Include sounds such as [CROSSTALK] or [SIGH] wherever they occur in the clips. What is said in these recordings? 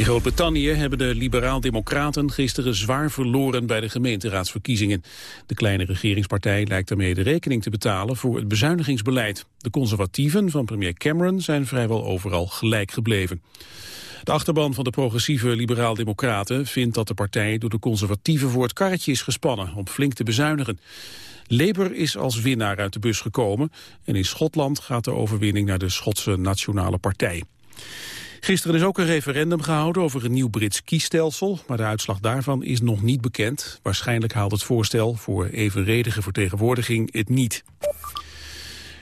In Groot-Brittannië hebben de liberaal-democraten gisteren zwaar verloren bij de gemeenteraadsverkiezingen. De kleine regeringspartij lijkt daarmee de rekening te betalen voor het bezuinigingsbeleid. De conservatieven van premier Cameron zijn vrijwel overal gelijk gebleven. De achterban van de progressieve liberaal-democraten vindt dat de partij door de conservatieven voor het karretje is gespannen om flink te bezuinigen. Labour is als winnaar uit de bus gekomen en in Schotland gaat de overwinning naar de Schotse Nationale Partij. Gisteren is ook een referendum gehouden over een nieuw Brits kiesstelsel, maar de uitslag daarvan is nog niet bekend. Waarschijnlijk haalt het voorstel voor evenredige vertegenwoordiging het niet.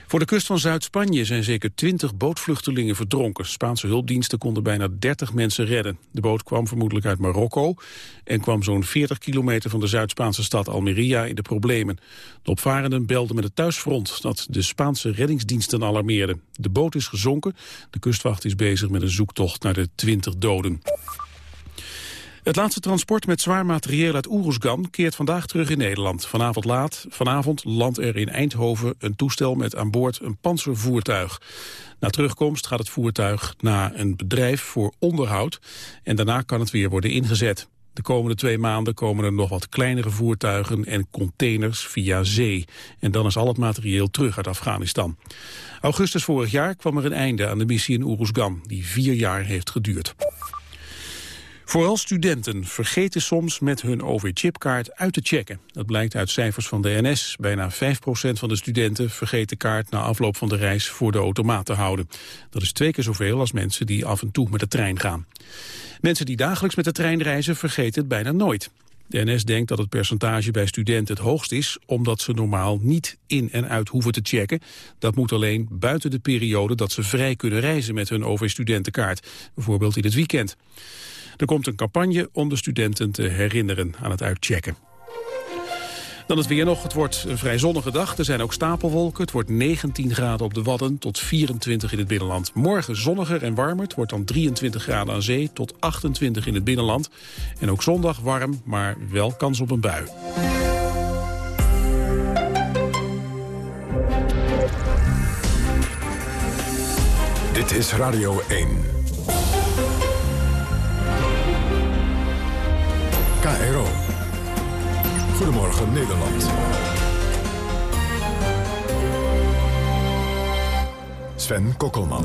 Voor de kust van Zuid-Spanje zijn zeker twintig bootvluchtelingen verdronken. Spaanse hulpdiensten konden bijna 30 mensen redden. De boot kwam vermoedelijk uit Marokko en kwam zo'n 40 kilometer van de Zuid-Spaanse stad Almeria in de problemen. De opvarenden belden met het thuisfront dat de Spaanse reddingsdiensten alarmeerden. De boot is gezonken. De kustwacht is bezig met een zoektocht naar de 20 doden. Het laatste transport met zwaar materieel uit Oeruzgan keert vandaag terug in Nederland. Vanavond laat, vanavond landt er in Eindhoven een toestel met aan boord een panzervoertuig. Na terugkomst gaat het voertuig naar een bedrijf voor onderhoud en daarna kan het weer worden ingezet. De komende twee maanden komen er nog wat kleinere voertuigen en containers via zee. En dan is al het materieel terug uit Afghanistan. Augustus vorig jaar kwam er een einde aan de missie in Oeruzgan, die vier jaar heeft geduurd. Vooral studenten vergeten soms met hun OV-chipkaart uit te checken. Dat blijkt uit cijfers van de NS. Bijna 5% van de studenten vergeet de kaart na afloop van de reis voor de automaat te houden. Dat is twee keer zoveel als mensen die af en toe met de trein gaan. Mensen die dagelijks met de trein reizen vergeten het bijna nooit. De NS denkt dat het percentage bij studenten het hoogst is... omdat ze normaal niet in en uit hoeven te checken. Dat moet alleen buiten de periode dat ze vrij kunnen reizen met hun OV-studentenkaart. Bijvoorbeeld in het weekend. Er komt een campagne om de studenten te herinneren aan het uitchecken. Dan het weer nog. Het wordt een vrij zonnige dag. Er zijn ook stapelwolken. Het wordt 19 graden op de Wadden tot 24 in het binnenland. Morgen zonniger en warmer. Het wordt dan 23 graden aan zee tot 28 in het binnenland. En ook zondag warm, maar wel kans op een bui. Dit is Radio 1. KRO. Goedemorgen Nederland. Sven Kokkelman.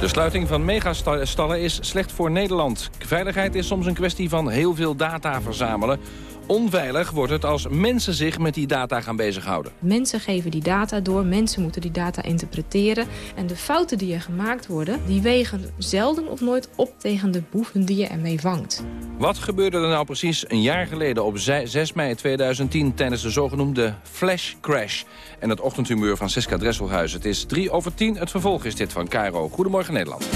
De sluiting van megastallen is slecht voor Nederland. Veiligheid is soms een kwestie van heel veel data verzamelen. Onveilig wordt het als mensen zich met die data gaan bezighouden. Mensen geven die data door, mensen moeten die data interpreteren. En de fouten die er gemaakt worden, die wegen zelden of nooit op tegen de boeven die je ermee vangt. Wat gebeurde er nou precies een jaar geleden op 6 mei 2010... tijdens de zogenoemde Flash Crash en het ochtendhumeur van Siska Dresselhuis? Het is 3 over 10, het vervolg is dit van Cairo. Goedemorgen Nederland.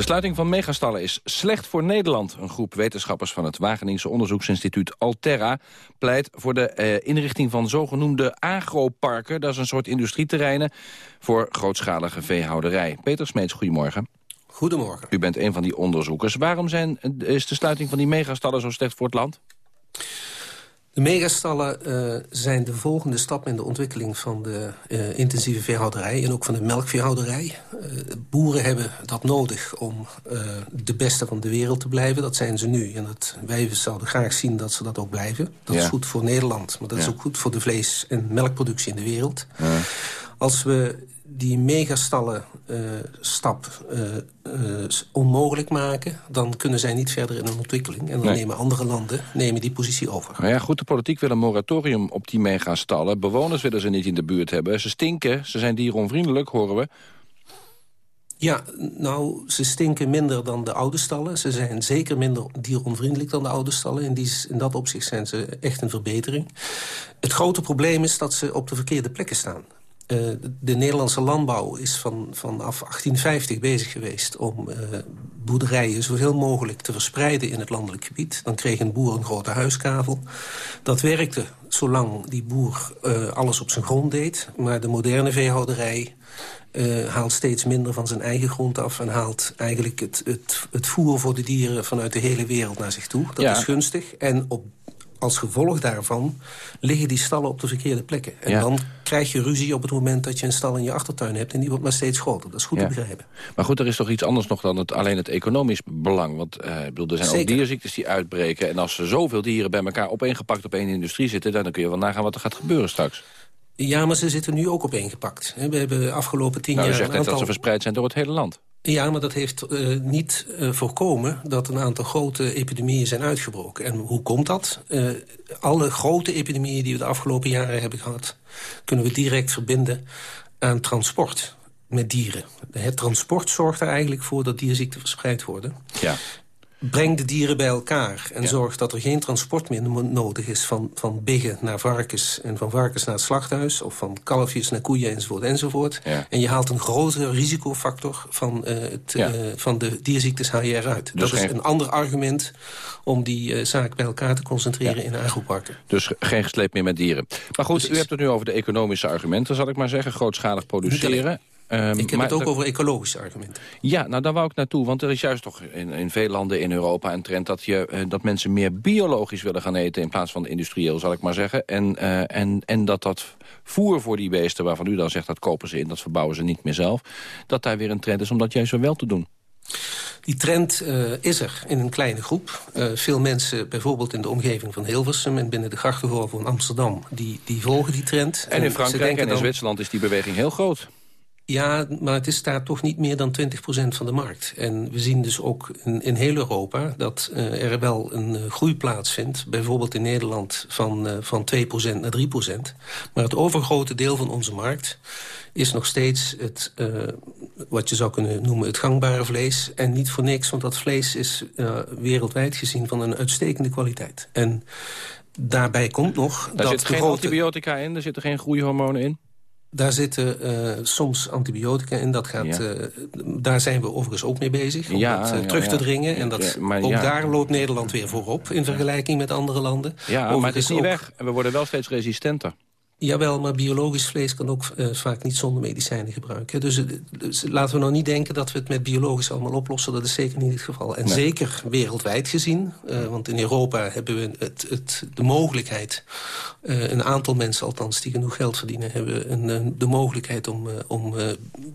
De sluiting van megastallen is slecht voor Nederland. Een groep wetenschappers van het Wageningse onderzoeksinstituut Alterra... pleit voor de eh, inrichting van zogenoemde agroparken. Dat is een soort industrieterreinen voor grootschalige veehouderij. Peter Smeets, goedemorgen. Goedemorgen. U bent een van die onderzoekers. Waarom zijn, is de sluiting van die megastallen zo slecht voor het land? De megastallen uh, zijn de volgende stap in de ontwikkeling van de uh, intensieve veehouderij en ook van de melkveehouderij. Uh, boeren hebben dat nodig om de beste van de wereld te blijven. Dat zijn ze nu. En dat, wij zouden graag zien dat ze dat ook blijven. Dat ja. is goed voor Nederland, maar dat ja. is ook goed voor de vlees- en melkproductie in de wereld. Ja. Als we die megastallen uh, stap uh, uh, onmogelijk maken... dan kunnen zij niet verder in een ontwikkeling. En dan nee. nemen andere landen nemen die positie over. Nou ja, goed, de politiek wil een moratorium op die megastallen. Bewoners willen ze niet in de buurt hebben. Ze stinken, ze zijn dieronvriendelijk, horen we. Ja, nou, ze stinken minder dan de oude stallen. Ze zijn zeker minder dieronvriendelijk dan de oude stallen. In, die, in dat opzicht zijn ze echt een verbetering. Het grote probleem is dat ze op de verkeerde plekken staan. Uh, de Nederlandse landbouw is van, vanaf 1850 bezig geweest... om uh, boerderijen zoveel mogelijk te verspreiden in het landelijk gebied. Dan kreeg een boer een grote huiskavel. Dat werkte zolang die boer uh, alles op zijn grond deed. Maar de moderne veehouderij haalt steeds minder van zijn eigen grond af... en haalt eigenlijk het, het, het voer voor de dieren vanuit de hele wereld naar zich toe. Dat ja. is gunstig. En op als gevolg daarvan liggen die stallen op de verkeerde plekken. En dan krijg je ruzie op het moment dat je een stal in je achtertuin hebt... en die wordt maar steeds groter. Dat is goed te begrijpen. Maar goed, er is toch iets anders nog dan het, alleen het economisch belang. Want uh, bedoel, er zijn Zeker. ook dierziektes die uitbreken. En als er zoveel dieren bij elkaar opeengepakt op één industrie zitten... dan kun je wel nagaan wat er gaat gebeuren straks. Ja, maar ze zitten nu ook opeengepakt. We hebben afgelopen tien nou, jaar... U zegt net dat ze verspreid zijn door het hele land. Ja, maar dat heeft uh, niet uh, voorkomen dat een aantal grote epidemieën zijn uitgebroken. En hoe komt dat? Uh, alle grote epidemieën die we de afgelopen jaren hebben gehad... kunnen we direct verbinden aan transport met dieren. Het transport zorgt er eigenlijk voor dat dierziekten verspreid worden. Ja breng de dieren bij elkaar en zorg dat er geen transport meer nodig is... van, van biggen naar varkens en van varkens naar het slachthuis... of van kalfjes naar koeien enzovoort enzovoort. En je haalt een grotere risicofactor van, uh, het, uh, van de dierziektes HR uit. Dus dat is een ander argument om die uh, zaak bij elkaar te concentreren in agroparken. Dus geen gesleep meer met dieren. Maar goed, u hebt het nu over de economische argumenten, zal ik maar zeggen. Grootschalig produceren. Um, ik heb het ook over ecologische argumenten. Ja, nou daar wou ik naartoe. Want er is juist toch in, in veel landen in Europa een trend... Dat, je, uh, dat mensen meer biologisch willen gaan eten... in plaats van industrieel, zal ik maar zeggen. En, uh, en, en dat dat voer voor die beesten, waarvan u dan zegt... dat kopen ze in, dat verbouwen ze niet meer zelf... dat daar weer een trend is om dat juist wel te doen. Die trend uh, is er in een kleine groep. Uh, veel mensen, bijvoorbeeld in de omgeving van Hilversum... en binnen de grachtengolf van Amsterdam, die, die volgen die trend. En in Frankrijk en in Zwitserland is die beweging heel groot. Ja, maar het is daar toch niet meer dan 20% van de markt. En we zien dus ook in, in heel Europa dat uh, er wel een uh, groei plaatsvindt. Bijvoorbeeld in Nederland van, uh, van 2% naar 3%. Maar het overgrote deel van onze markt is nog steeds het, wat je zou kunnen noemen het gangbare vlees. En niet voor niks, want dat vlees is wereldwijd gezien van een uitstekende kwaliteit. En daarbij komt nog... Daar zit geen grote... antibiotica in, er zitten geen groeihormonen in? Daar zitten uh, soms antibiotica in. Dat gaat, ja. uh, daar zijn we overigens ook mee bezig. Om ja, dat uh, terug te dringen. En dat, ook daar loopt Nederland weer voorop in vergelijking met andere landen. Ja, overigens maar het is niet ook... weg. En we worden wel steeds resistenter. Jawel, maar biologisch vlees kan ook uh, vaak niet zonder medicijnen gebruiken. Dus, dus, laten we nou niet denken dat we het met biologisch allemaal oplossen. Dat is zeker niet het geval. En nee. zeker wereldwijd gezien. Uh, want in Europa hebben we het, het, de mogelijkheid... Uh, een aantal mensen althans die genoeg geld verdienen... hebben een, de mogelijkheid om, om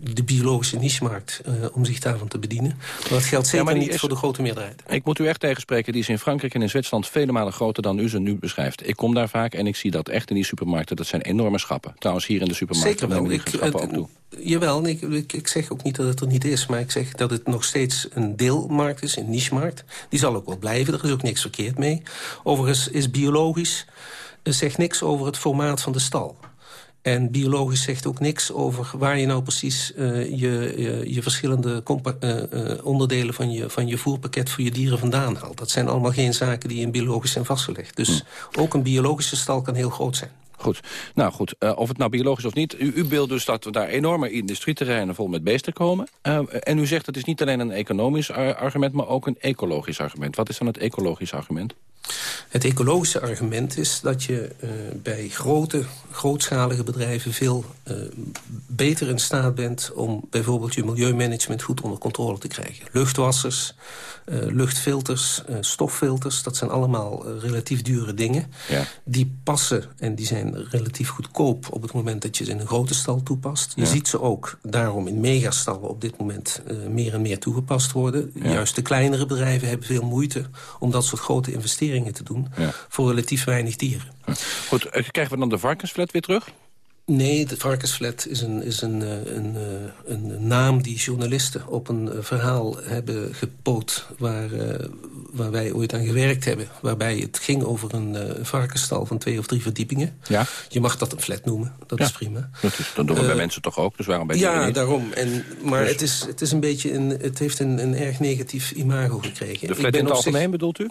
de biologische nichemarkt... om zich daarvan te bedienen. Maar dat geldt zeker ja, niet is, voor de grote meerderheid. Ik moet u echt tegenspreken. Die is in Frankrijk en in Zwitserland vele malen groter dan u ze nu beschrijft. Ik kom daar vaak en ik zie dat echt in die supermarkten. Dat zijn enorme schappen. Trouwens, hier in de supermarkt Zeker wel. Ik, schappen ook toe. Jawel, ik, ik, ik, zeg ook niet dat het er niet is. Maar ik zeg dat het nog steeds een deelmarkt is, een niche-markt. Die zal ook wel blijven, er is ook niks verkeerd mee. Overigens is biologisch, zegt niks over het formaat van de stal. En biologisch zegt ook niks over waar je nou precies uh, je, je, je, verschillende uh, uh, onderdelen van je, van je voerpakket voor je dieren vandaan haalt. Dat zijn allemaal geen zaken die in biologisch zijn vastgelegd. Dus hm. ook een biologische stal kan heel groot zijn. Goed. Nou goed, uh, of het nou biologisch of niet. U, u beeldt dus dat we daar enorme industrieterreinen vol met beesten komen. Uh, en u zegt het is niet alleen een economisch argument, maar ook een ecologisch argument. Wat is dan het ecologisch argument? Het ecologische argument is dat je uh, bij grote, grootschalige bedrijven... veel uh, beter in staat bent om bijvoorbeeld je milieumanagement goed onder controle te krijgen. Luchtwassers, uh, luchtfilters, stoffilters, dat zijn allemaal relatief dure dingen. Ja. Die passen en die zijn relatief goedkoop op het moment dat je ze in een grote stal toepast. Je ja. ziet ze ook daarom in megastallen op dit moment meer en meer toegepast worden. Ja. Juist de kleinere bedrijven hebben veel moeite om dat soort grote investeringen te doen... Ja. voor relatief weinig dieren. Goed, eh, krijgen we dan de varkensflat weer terug? Nee, de varkensflat is een, is een, eh, een, eh, een, naam die journalisten op een verhaal hebben gepoot... waar, waar wij ooit aan gewerkt hebben. Waarbij het ging over een varkensstal van twee of drie verdiepingen. Ja. Je mag dat een flat noemen, dat ja. is prima. Dat, is, dat doen we uh, bij mensen toch ook, dus waarom bij Ja, niet? daarom. En, maar dus. het, is, het is een beetje een, het heeft een, een erg negatief imago gekregen. De flat in het algemeen zich, bedoelt u?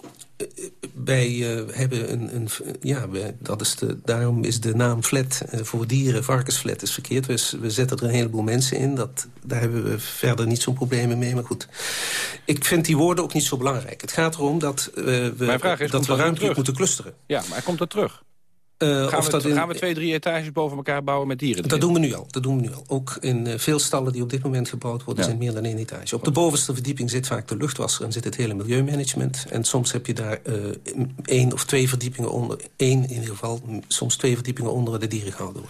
Wij uh, hebben een, een ja, dat is de, daarom is de naam flat voor dieren, varkensflat, is verkeerd. We, we zetten er een heleboel mensen in, dat, daar hebben we verder niet zo'n problemen mee. Maar goed, ik vind die woorden ook niet zo belangrijk. Het gaat erom dat uh, we, dat we ruimtelijk moeten clusteren. Ja, maar komt dat terug? Uh, gaan, we, dat gaan we twee, drie etages boven elkaar bouwen met dieren? Dat doen we nu al. Dat doen we nu al. Ook in uh, veel stallen die op dit moment gebouwd worden... zijn meer dan één etage. Op de bovenste verdieping zit vaak de luchtwasser... en zit het hele milieumanagement. En soms heb je daar uh, één of twee verdiepingen onder. één in ieder geval, soms twee verdiepingen onder de dierengouwen.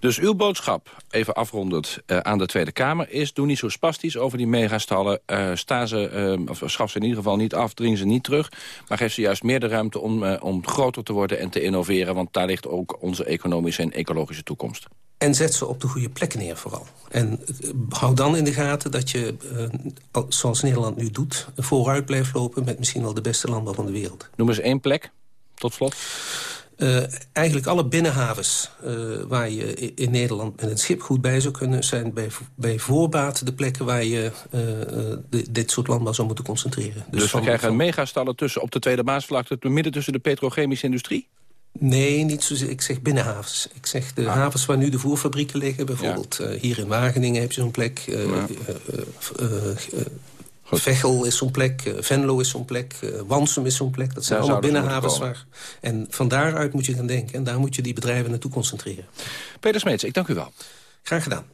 Dus uw boodschap, even afrondend aan de Tweede Kamer... is doe niet zo spastisch over die megastallen. sta ze, of schaf ze in ieder geval niet af, dring ze niet terug. Maar geef ze juist meer de ruimte om, om groter te worden en te innoveren. Want daar ligt ook onze economische en ecologische toekomst. En zet ze op de goede plekken neer vooral. En uh, hou dan in de gaten dat je, uh, zoals Nederland nu doet... vooruit blijft lopen met misschien wel de beste landbouw van de wereld. Noem eens één plek, tot slot. Uh, eigenlijk alle binnenhavens uh, waar je in Nederland met een schip goed bij zou kunnen... zijn bij, bij voorbaat de plekken waar je uh, de, dit soort landbouw zou moeten concentreren. Dus, dus we krijgen van... megastallen tussen op de Tweede Maasvlakte... midden tussen de petrochemische industrie? Nee, niet zozeer. Ik zeg binnenhavens. Ik zeg de ah. havens waar nu de voerfabrieken liggen. Bijvoorbeeld ja. uh, hier in Wageningen heb je zo'n plek. Uh, ja. uh, Vechel is zo'n plek, Venlo is zo'n plek, Wansum is zo'n plek. Dat zijn allemaal binnenhavens. Waar, en van daaruit moet je gaan denken. En daar moet je die bedrijven naartoe concentreren. Peter Smeets, ik dank u wel. Graag gedaan.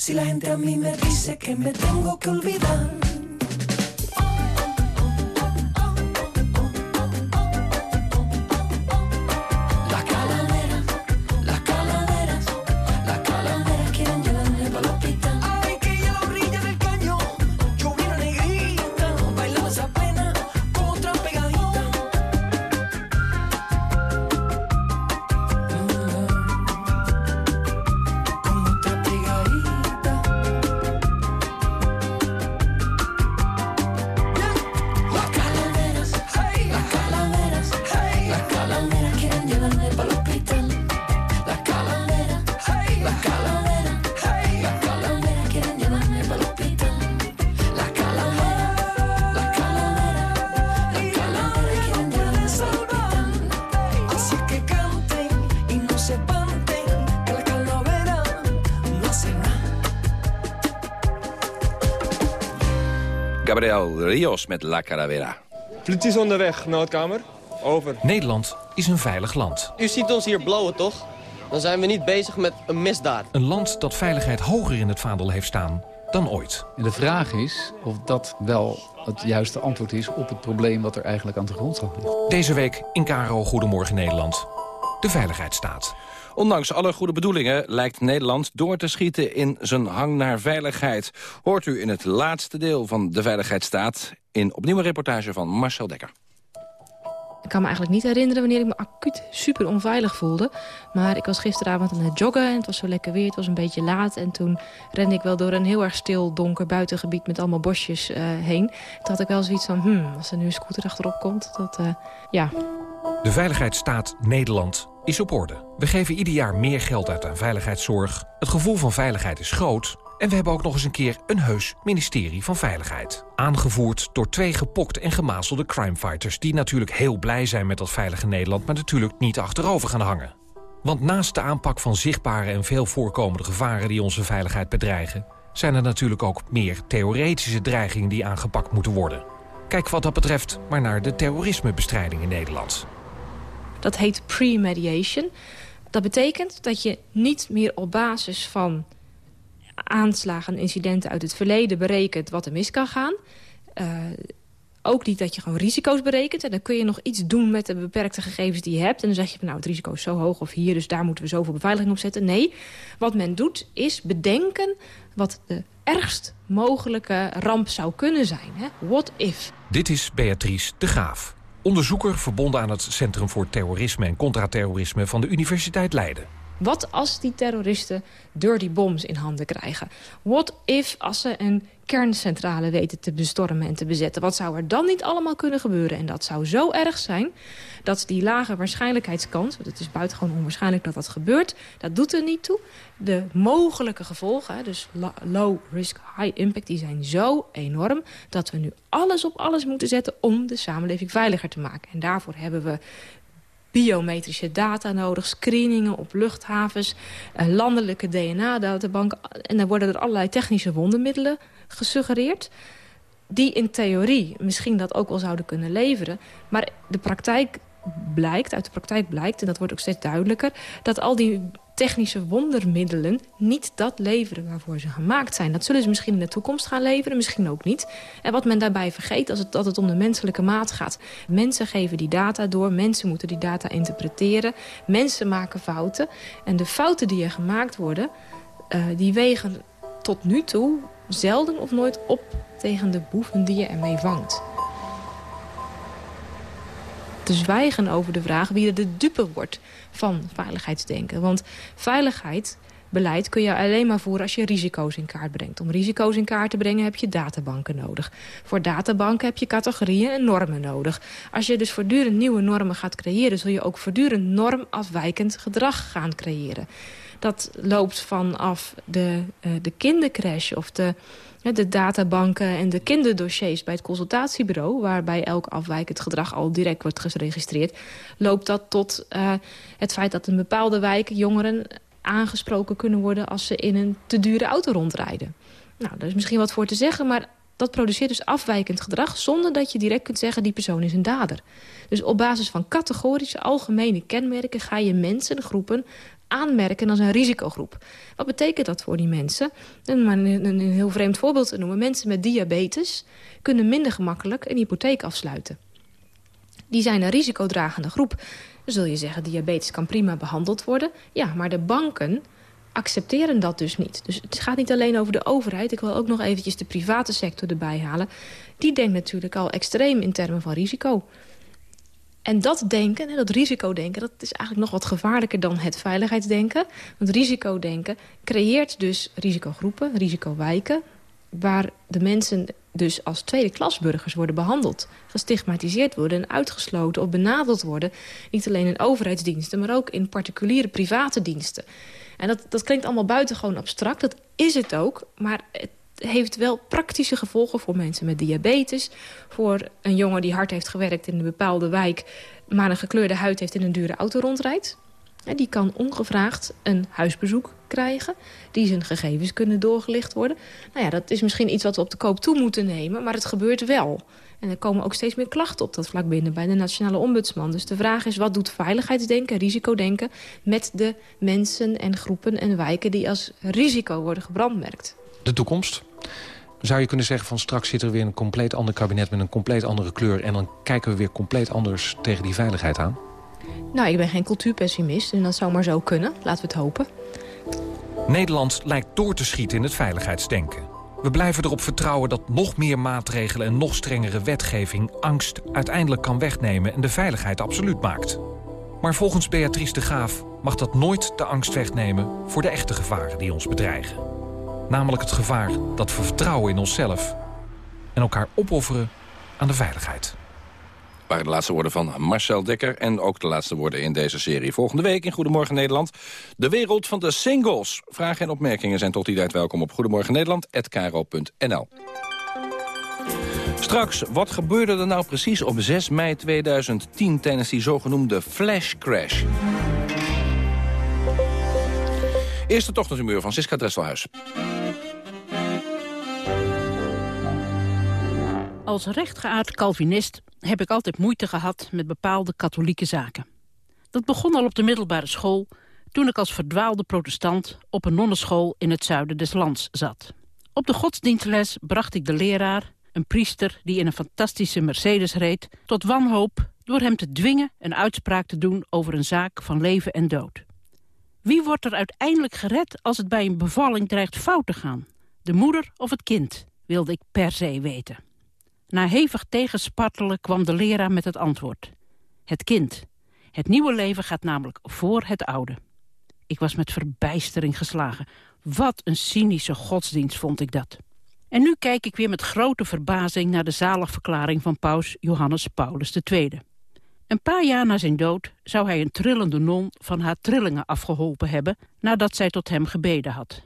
Si la gente a mí me dice que me tengo que olvidar Gabriel Rios met La Caravera. Politie is onderweg, noodkamer. Over. Nederland is een veilig land. U ziet ons hier blowen, toch? Dan zijn we niet bezig met een misdaad. Een land dat veiligheid hoger in het vaandel heeft staan dan ooit. de vraag is of dat wel het juiste antwoord is op het probleem wat er eigenlijk aan de grondslag ligt. Deze week in Karo Goedemorgen Nederland. De veiligheidsstaat. Ondanks alle goede bedoelingen lijkt Nederland door te schieten in zijn hang naar veiligheid. Hoort u in het laatste deel van De Veiligheidsstaat in opnieuw een reportage van Marcel Dekker. Ik kan me eigenlijk niet herinneren wanneer ik me acuut super onveilig voelde. Maar ik was gisteravond aan het joggen en het was zo lekker weer. Het was een beetje laat en toen rende ik wel door een heel erg stil donker buitengebied... met allemaal bosjes uh, heen. Toen had ik wel zoiets van, hmm, als er nu een scooter achterop komt, dat, uh, ja... De Veiligheidsstaat Nederland is op orde. We geven ieder jaar meer geld uit aan veiligheidszorg. Het gevoel van veiligheid is groot. En we hebben ook nog eens een keer een heus ministerie van Veiligheid. Aangevoerd door twee gepokte en gemazelde crimefighters... die natuurlijk heel blij zijn met dat veilige Nederland... maar natuurlijk niet achterover gaan hangen. Want naast de aanpak van zichtbare en veel voorkomende gevaren... die onze veiligheid bedreigen zijn er natuurlijk ook meer theoretische dreigingen die aangepakt moeten worden. Kijk wat dat betreft maar naar de terrorismebestrijding in Nederland. Dat heet premediation. Dat betekent dat je niet meer op basis van aanslagen en incidenten uit het verleden berekent wat er mis kan gaan. Uh, ook niet dat je gewoon risico's berekent. En dan kun je nog iets doen met de beperkte gegevens die je hebt. En dan zeg je, nou, het risico is zo hoog of hier... dus daar moeten we zoveel beveiliging op zetten. Nee, wat men doet is bedenken wat de ergst mogelijke ramp zou kunnen zijn. Hè? What if? Dit is Beatrice de Graaf. Onderzoeker verbonden aan het Centrum voor Terrorisme en Contraterrorisme... van de Universiteit Leiden. Wat als die terroristen dirty bombs in handen krijgen? What if als ze een kerncentrale weten te bestormen en te bezetten? Wat zou er dan niet allemaal kunnen gebeuren? En dat zou zo erg zijn dat die lage waarschijnlijkheidskans... want het is buitengewoon onwaarschijnlijk dat dat gebeurt... dat doet er niet toe. De mogelijke gevolgen, dus low risk, high impact... die zijn zo enorm dat we nu alles op alles moeten zetten... om de samenleving veiliger te maken. En daarvoor hebben we biometrische data nodig, screeningen op luchthavens, een landelijke DNA-databank. En dan worden er allerlei technische wondermiddelen gesuggereerd die in theorie misschien dat ook wel zouden kunnen leveren. Maar de praktijk blijkt, uit de praktijk blijkt, en dat wordt ook steeds duidelijker... dat al die technische wondermiddelen niet dat leveren waarvoor ze gemaakt zijn. Dat zullen ze misschien in de toekomst gaan leveren, misschien ook niet. En wat men daarbij vergeet, als het, dat het om de menselijke maat gaat. Mensen geven die data door, mensen moeten die data interpreteren. Mensen maken fouten. En de fouten die er gemaakt worden, uh, die wegen tot nu toe zelden of nooit op tegen de boeven die je ermee vangt te zwijgen over de vraag wie er de dupe wordt van veiligheidsdenken. Want veiligheidsbeleid kun je alleen maar voeren als je risico's in kaart brengt. Om risico's in kaart te brengen heb je databanken nodig. Voor databanken heb je categorieën en normen nodig. Als je dus voortdurend nieuwe normen gaat creëren... zul je ook voortdurend normafwijkend gedrag gaan creëren. Dat loopt vanaf de, uh, de kindercrash of de de databanken en de kinderdossiers bij het consultatiebureau... waarbij elk afwijkend gedrag al direct wordt geregistreerd... loopt dat tot uh, het feit dat in bepaalde wijken jongeren aangesproken kunnen worden... als ze in een te dure auto rondrijden. Nou, daar is misschien wat voor te zeggen, maar dat produceert dus afwijkend gedrag... zonder dat je direct kunt zeggen die persoon is een dader. Dus op basis van categorische algemene kenmerken... ga je mensen, groepen aanmerken als een risicogroep. Wat betekent dat voor die mensen? Om maar een, een heel vreemd voorbeeld te noemen. Mensen met diabetes kunnen minder gemakkelijk een hypotheek afsluiten. Die zijn een risicodragende groep. Dan zul je zeggen, diabetes kan prima behandeld worden. Ja, maar de banken accepteren dat dus niet. Dus het gaat niet alleen over de overheid. Ik wil ook nog eventjes de private sector erbij halen. Die denkt natuurlijk al extreem in termen van risico. En dat denken, dat risicodenken, dat is eigenlijk nog wat gevaarlijker dan het veiligheidsdenken. Want risicodenken creëert dus risicogroepen, risicowijken... waar de mensen dus als tweede klasburgers worden behandeld. Gestigmatiseerd worden en uitgesloten of benadeld worden. Niet alleen in overheidsdiensten, maar ook in particuliere private diensten. En dat, dat klinkt allemaal buitengewoon abstract, dat is het ook. Maar het heeft wel praktische gevolgen voor mensen met diabetes. Voor een jongen die hard heeft gewerkt in een bepaalde wijk... maar een gekleurde huid heeft in een dure auto rondrijdt. Die kan ongevraagd een huisbezoek krijgen. Die zijn gegevens kunnen doorgelicht worden. Nou ja, dat is misschien iets wat we op de koop toe moeten nemen, maar het gebeurt wel. En er komen ook steeds meer klachten op dat vlak binnen bij de Nationale Ombudsman. Dus de vraag is, wat doet veiligheidsdenken, risicodenken... met de mensen en groepen en wijken die als risico worden gebrandmerkt? De toekomst? Zou je kunnen zeggen van straks zit er weer een compleet ander kabinet... met een compleet andere kleur en dan kijken we weer compleet anders tegen die veiligheid aan? Nou, ik ben geen cultuurpessimist en dat zou maar zo kunnen. Laten we het hopen. Nederland lijkt door te schieten in het veiligheidsdenken. We blijven erop vertrouwen dat nog meer maatregelen en nog strengere wetgeving angst uiteindelijk kan wegnemen en de veiligheid absoluut maakt. Maar volgens Beatrice de Graaf mag dat nooit de angst wegnemen voor de echte gevaren die ons bedreigen. Namelijk het gevaar dat we vertrouwen in onszelf en elkaar opofferen aan de veiligheid waren de laatste woorden van Marcel Dekker... en ook de laatste woorden in deze serie. Volgende week in Goedemorgen Nederland. De wereld van de singles. Vragen en opmerkingen zijn tot die tijd welkom op Goedemorgen Nederland@kro.nl. Straks, wat gebeurde er nou precies op 6 mei 2010... tijdens die zogenoemde flash crash? Eerste ochtendhumeur van Siska Dresselhuis. Als rechtgeaard Calvinist heb ik altijd moeite gehad met bepaalde katholieke zaken. Dat begon al op de middelbare school... toen ik als verdwaalde protestant op een nonneschool in het zuiden des lands zat. Op de godsdienstles bracht ik de leraar, een priester die in een fantastische Mercedes reed... tot wanhoop door hem te dwingen een uitspraak te doen over een zaak van leven en dood. Wie wordt er uiteindelijk gered als het bij een bevalling dreigt fout te gaan? De moeder of het kind, wilde ik per se weten. Na hevig tegenspartelen kwam de leraar met het antwoord. Het kind. Het nieuwe leven gaat namelijk voor het oude. Ik was met verbijstering geslagen. Wat een cynische godsdienst vond ik dat. En nu kijk ik weer met grote verbazing naar de zaligverklaring van paus Johannes Paulus II. Een paar jaar na zijn dood zou hij een trillende non van haar trillingen afgeholpen hebben nadat zij tot hem gebeden had.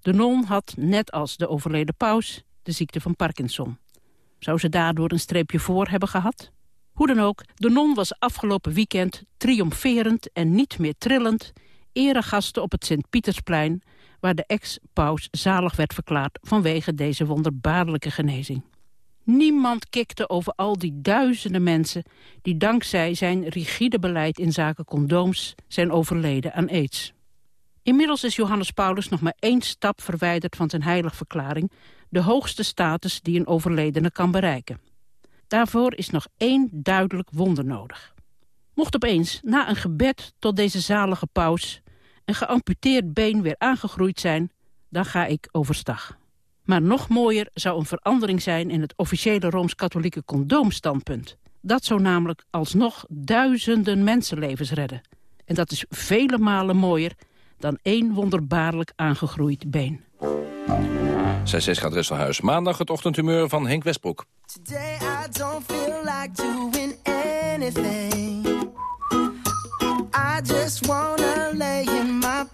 De non had, net als de overleden paus, de ziekte van Parkinson. Zou ze daardoor een streepje voor hebben gehad? Hoe dan ook, de non was afgelopen weekend triomferend en niet meer trillend... eregasten op het Sint-Pietersplein... waar de ex-paus zalig werd verklaard vanwege deze wonderbaarlijke genezing. Niemand kikte over al die duizenden mensen... die dankzij zijn rigide beleid in zaken condooms zijn overleden aan aids. Inmiddels is Johannes Paulus nog maar één stap verwijderd van zijn heiligverklaring... de hoogste status die een overledene kan bereiken. Daarvoor is nog één duidelijk wonder nodig. Mocht opeens, na een gebed tot deze zalige paus... een geamputeerd been weer aangegroeid zijn, dan ga ik overstag. Maar nog mooier zou een verandering zijn in het officiële Rooms-Katholieke condoomstandpunt. Dat zou namelijk alsnog duizenden mensenlevens redden. En dat is vele malen mooier dan één wonderbaarlijk aangegroeid been. Zij 6 gaat Restelhuis. Maandag het ochtendhumeur van Henk Westbroek. Today I don't feel like doing anything. I just wanna lay in my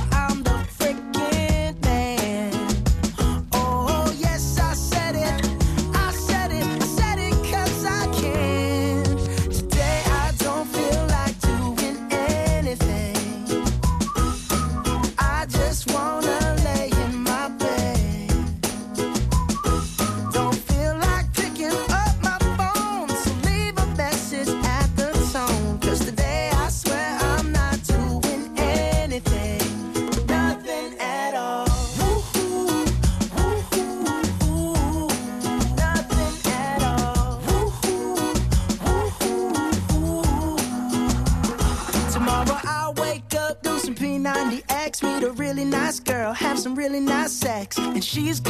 she's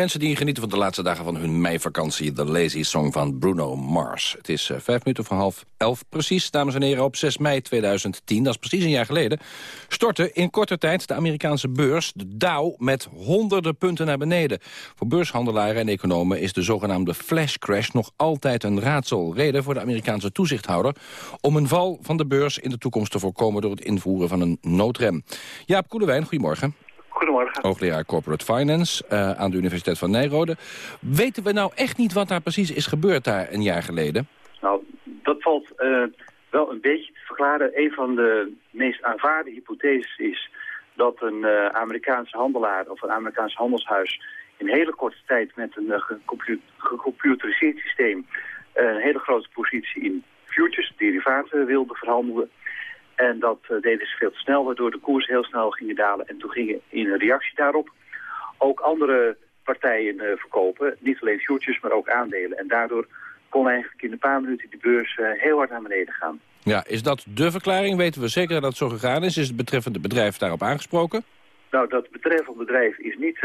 mensen die genieten van de laatste dagen van hun meivakantie. De Lazy Song van Bruno Mars. Het is uh, vijf minuten voor half elf precies, dames en heren. Op 6 mei 2010, dat is precies een jaar geleden... stortte in korte tijd de Amerikaanse beurs, de Dow... met honderden punten naar beneden. Voor beurshandelaren en economen is de zogenaamde flash crash... nog altijd een raadsel. Reden voor de Amerikaanse toezichthouder... om een val van de beurs in de toekomst te voorkomen... door het invoeren van een noodrem. Jaap Koelewijn, goedemorgen. Goedemorgen. Hoogleraar Corporate Finance uh, aan de Universiteit van Nijrode. Weten we nou echt niet wat daar precies is gebeurd daar een jaar geleden? Nou, dat valt uh, wel een beetje te verklaren. Een van de meest aanvaarde hypotheses is dat een uh, Amerikaanse handelaar of een Amerikaans handelshuis in hele korte tijd met een gecomputeriseerd systeem een hele grote positie in futures, derivaten wilde verhandelen. En dat uh, deden ze veel te snel, waardoor de koers heel snel gingen dalen. En toen gingen in reactie daarop ook andere partijen uh, verkopen. Niet alleen futures, maar ook aandelen. En daardoor kon eigenlijk in een paar minuten de beurs uh, heel hard naar beneden gaan. Ja, is dat de verklaring? Weten we zeker dat het zo gegaan is? Is het betreffende bedrijf daarop aangesproken? Nou, dat betreffende bedrijf is niet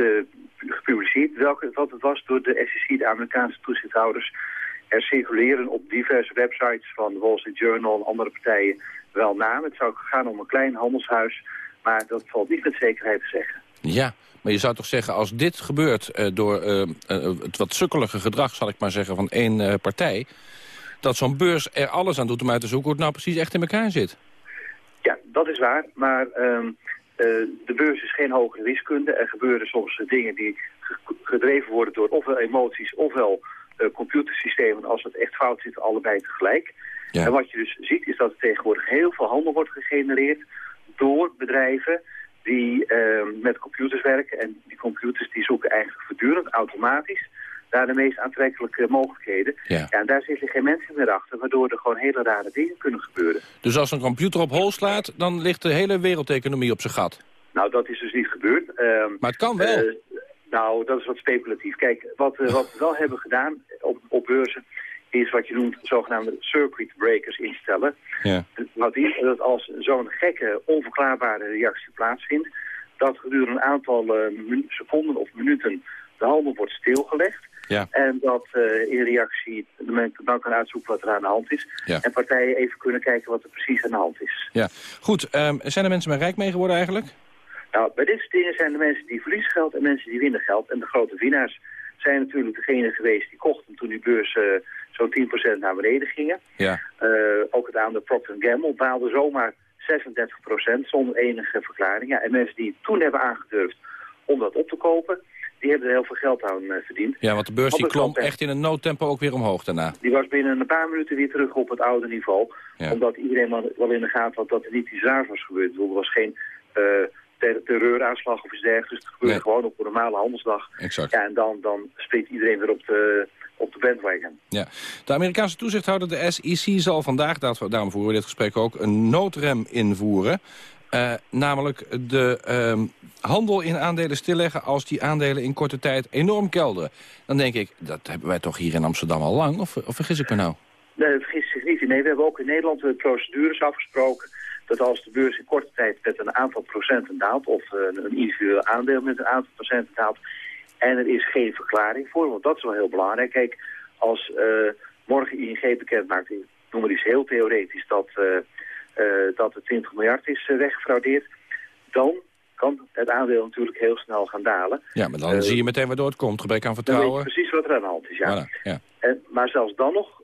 gepubliceerd. Welke, wat het was door de SEC, de Amerikaanse toezichthouders. Er circuleren op diverse websites van de Wall Street Journal en andere partijen wel naam. Het zou gaan om een klein handelshuis, maar dat valt niet met zekerheid te zeggen. Ja, maar je zou toch zeggen, als dit gebeurt uh, door uh, uh, het wat sukkelige gedrag, zal ik maar zeggen, van één partij, dat zo'n beurs er alles aan doet om uit te zoeken hoe het nou precies echt in elkaar zit. Ja, dat is waar, maar ehm, de beurs is geen hogere wiskunde. Er gebeuren soms dingen die gedreven worden door ofwel emoties ofwel computersystemen. Als het echt fout zit, allebei tegelijk. En wat je dus ziet is dat er tegenwoordig heel veel handel wordt gegenereerd door bedrijven die uh, met computers werken. En die computers die zoeken eigenlijk voortdurend automatisch naar de meest aantrekkelijke mogelijkheden. Ja. en daar zitten geen mensen meer achter, waardoor er gewoon hele rare dingen kunnen gebeuren. Dus als een computer op hol slaat, dan ligt de hele wereldeconomie op zijn gat? Nou, dat is dus niet gebeurd. Uh, maar het kan wel. Uh, nou, dat is wat speculatief. Kijk, wat, wat we wel hebben gedaan op, op beurzen is wat je noemt zogenaamde circuit breakers instellen. Ja. Wat is dat als zo'n gekke, onverklaarbare reactie plaatsvindt, dat gedurende een aantal uh, seconden of minuten de handel wordt stilgelegd. Ja. En dat uh, in reactie de mensen dan kan uitzoeken wat er aan de hand is. Ja. En partijen even kunnen kijken wat er precies aan de hand is. Ja, goed. Um, zijn er mensen maar rijk mee geworden eigenlijk? Nou, bij dit soort dingen zijn er mensen die verliezen geld en mensen die winnen geld. En de grote winnaars zijn natuurlijk degene geweest die kochten toen die beurs uh, zo'n 10% naar beneden gingen. Ja. Uh, ook het aandeel Procter Gamble daalde zomaar 36% zonder enige verklaring. Ja, en mensen die toen hebben aangedurfd om dat op te kopen, die hebben er heel veel geld aan uh, verdiend. Ja, want de beurs die klom echt in een noodtempo ook weer omhoog daarna. Die was binnen een paar minuten weer terug op het oude niveau. Ja. Omdat iedereen wel in de gaten had dat er niet iets raars was gebeurd. Er was geen... Uh, terreuraanslag of iets dergelijks. Dus het gebeurde nee. gewoon op een normale handelsdag. Exact. Ja, en dan, dan springt iedereen weer op de, op de bandwagon. Ja. De Amerikaanse toezichthouder, de SEC, zal vandaag, daarom voeren we dit gesprek ook, een noodrem invoeren. Uh, namelijk de uh, handel in aandelen stilleggen als die aandelen in korte tijd enorm kelderen. Dan denk ik, dat hebben wij toch hier in Amsterdam al lang, of, of vergis ik me nou? Nee, dat vergis zich niet. Nee, we hebben ook in Nederland de procedures afgesproken dat als de beurs in korte tijd met een aantal procenten daalt... of uh, een individueel aandeel met een aantal procenten daalt... en er is geen verklaring voor, want dat is wel heel belangrijk. Kijk, als uh, morgen ING bekend maakt, ik noem maar iets heel theoretisch... dat, uh, dat er 20 miljard is weggefraudeerd... dan kan het aandeel natuurlijk heel snel gaan dalen. Ja, maar dan zie je meteen waardoor het komt, gebrek aan vertrouwen. Precies wat er aan de hand is, ja. Voilà, ja. En, maar zelfs dan nog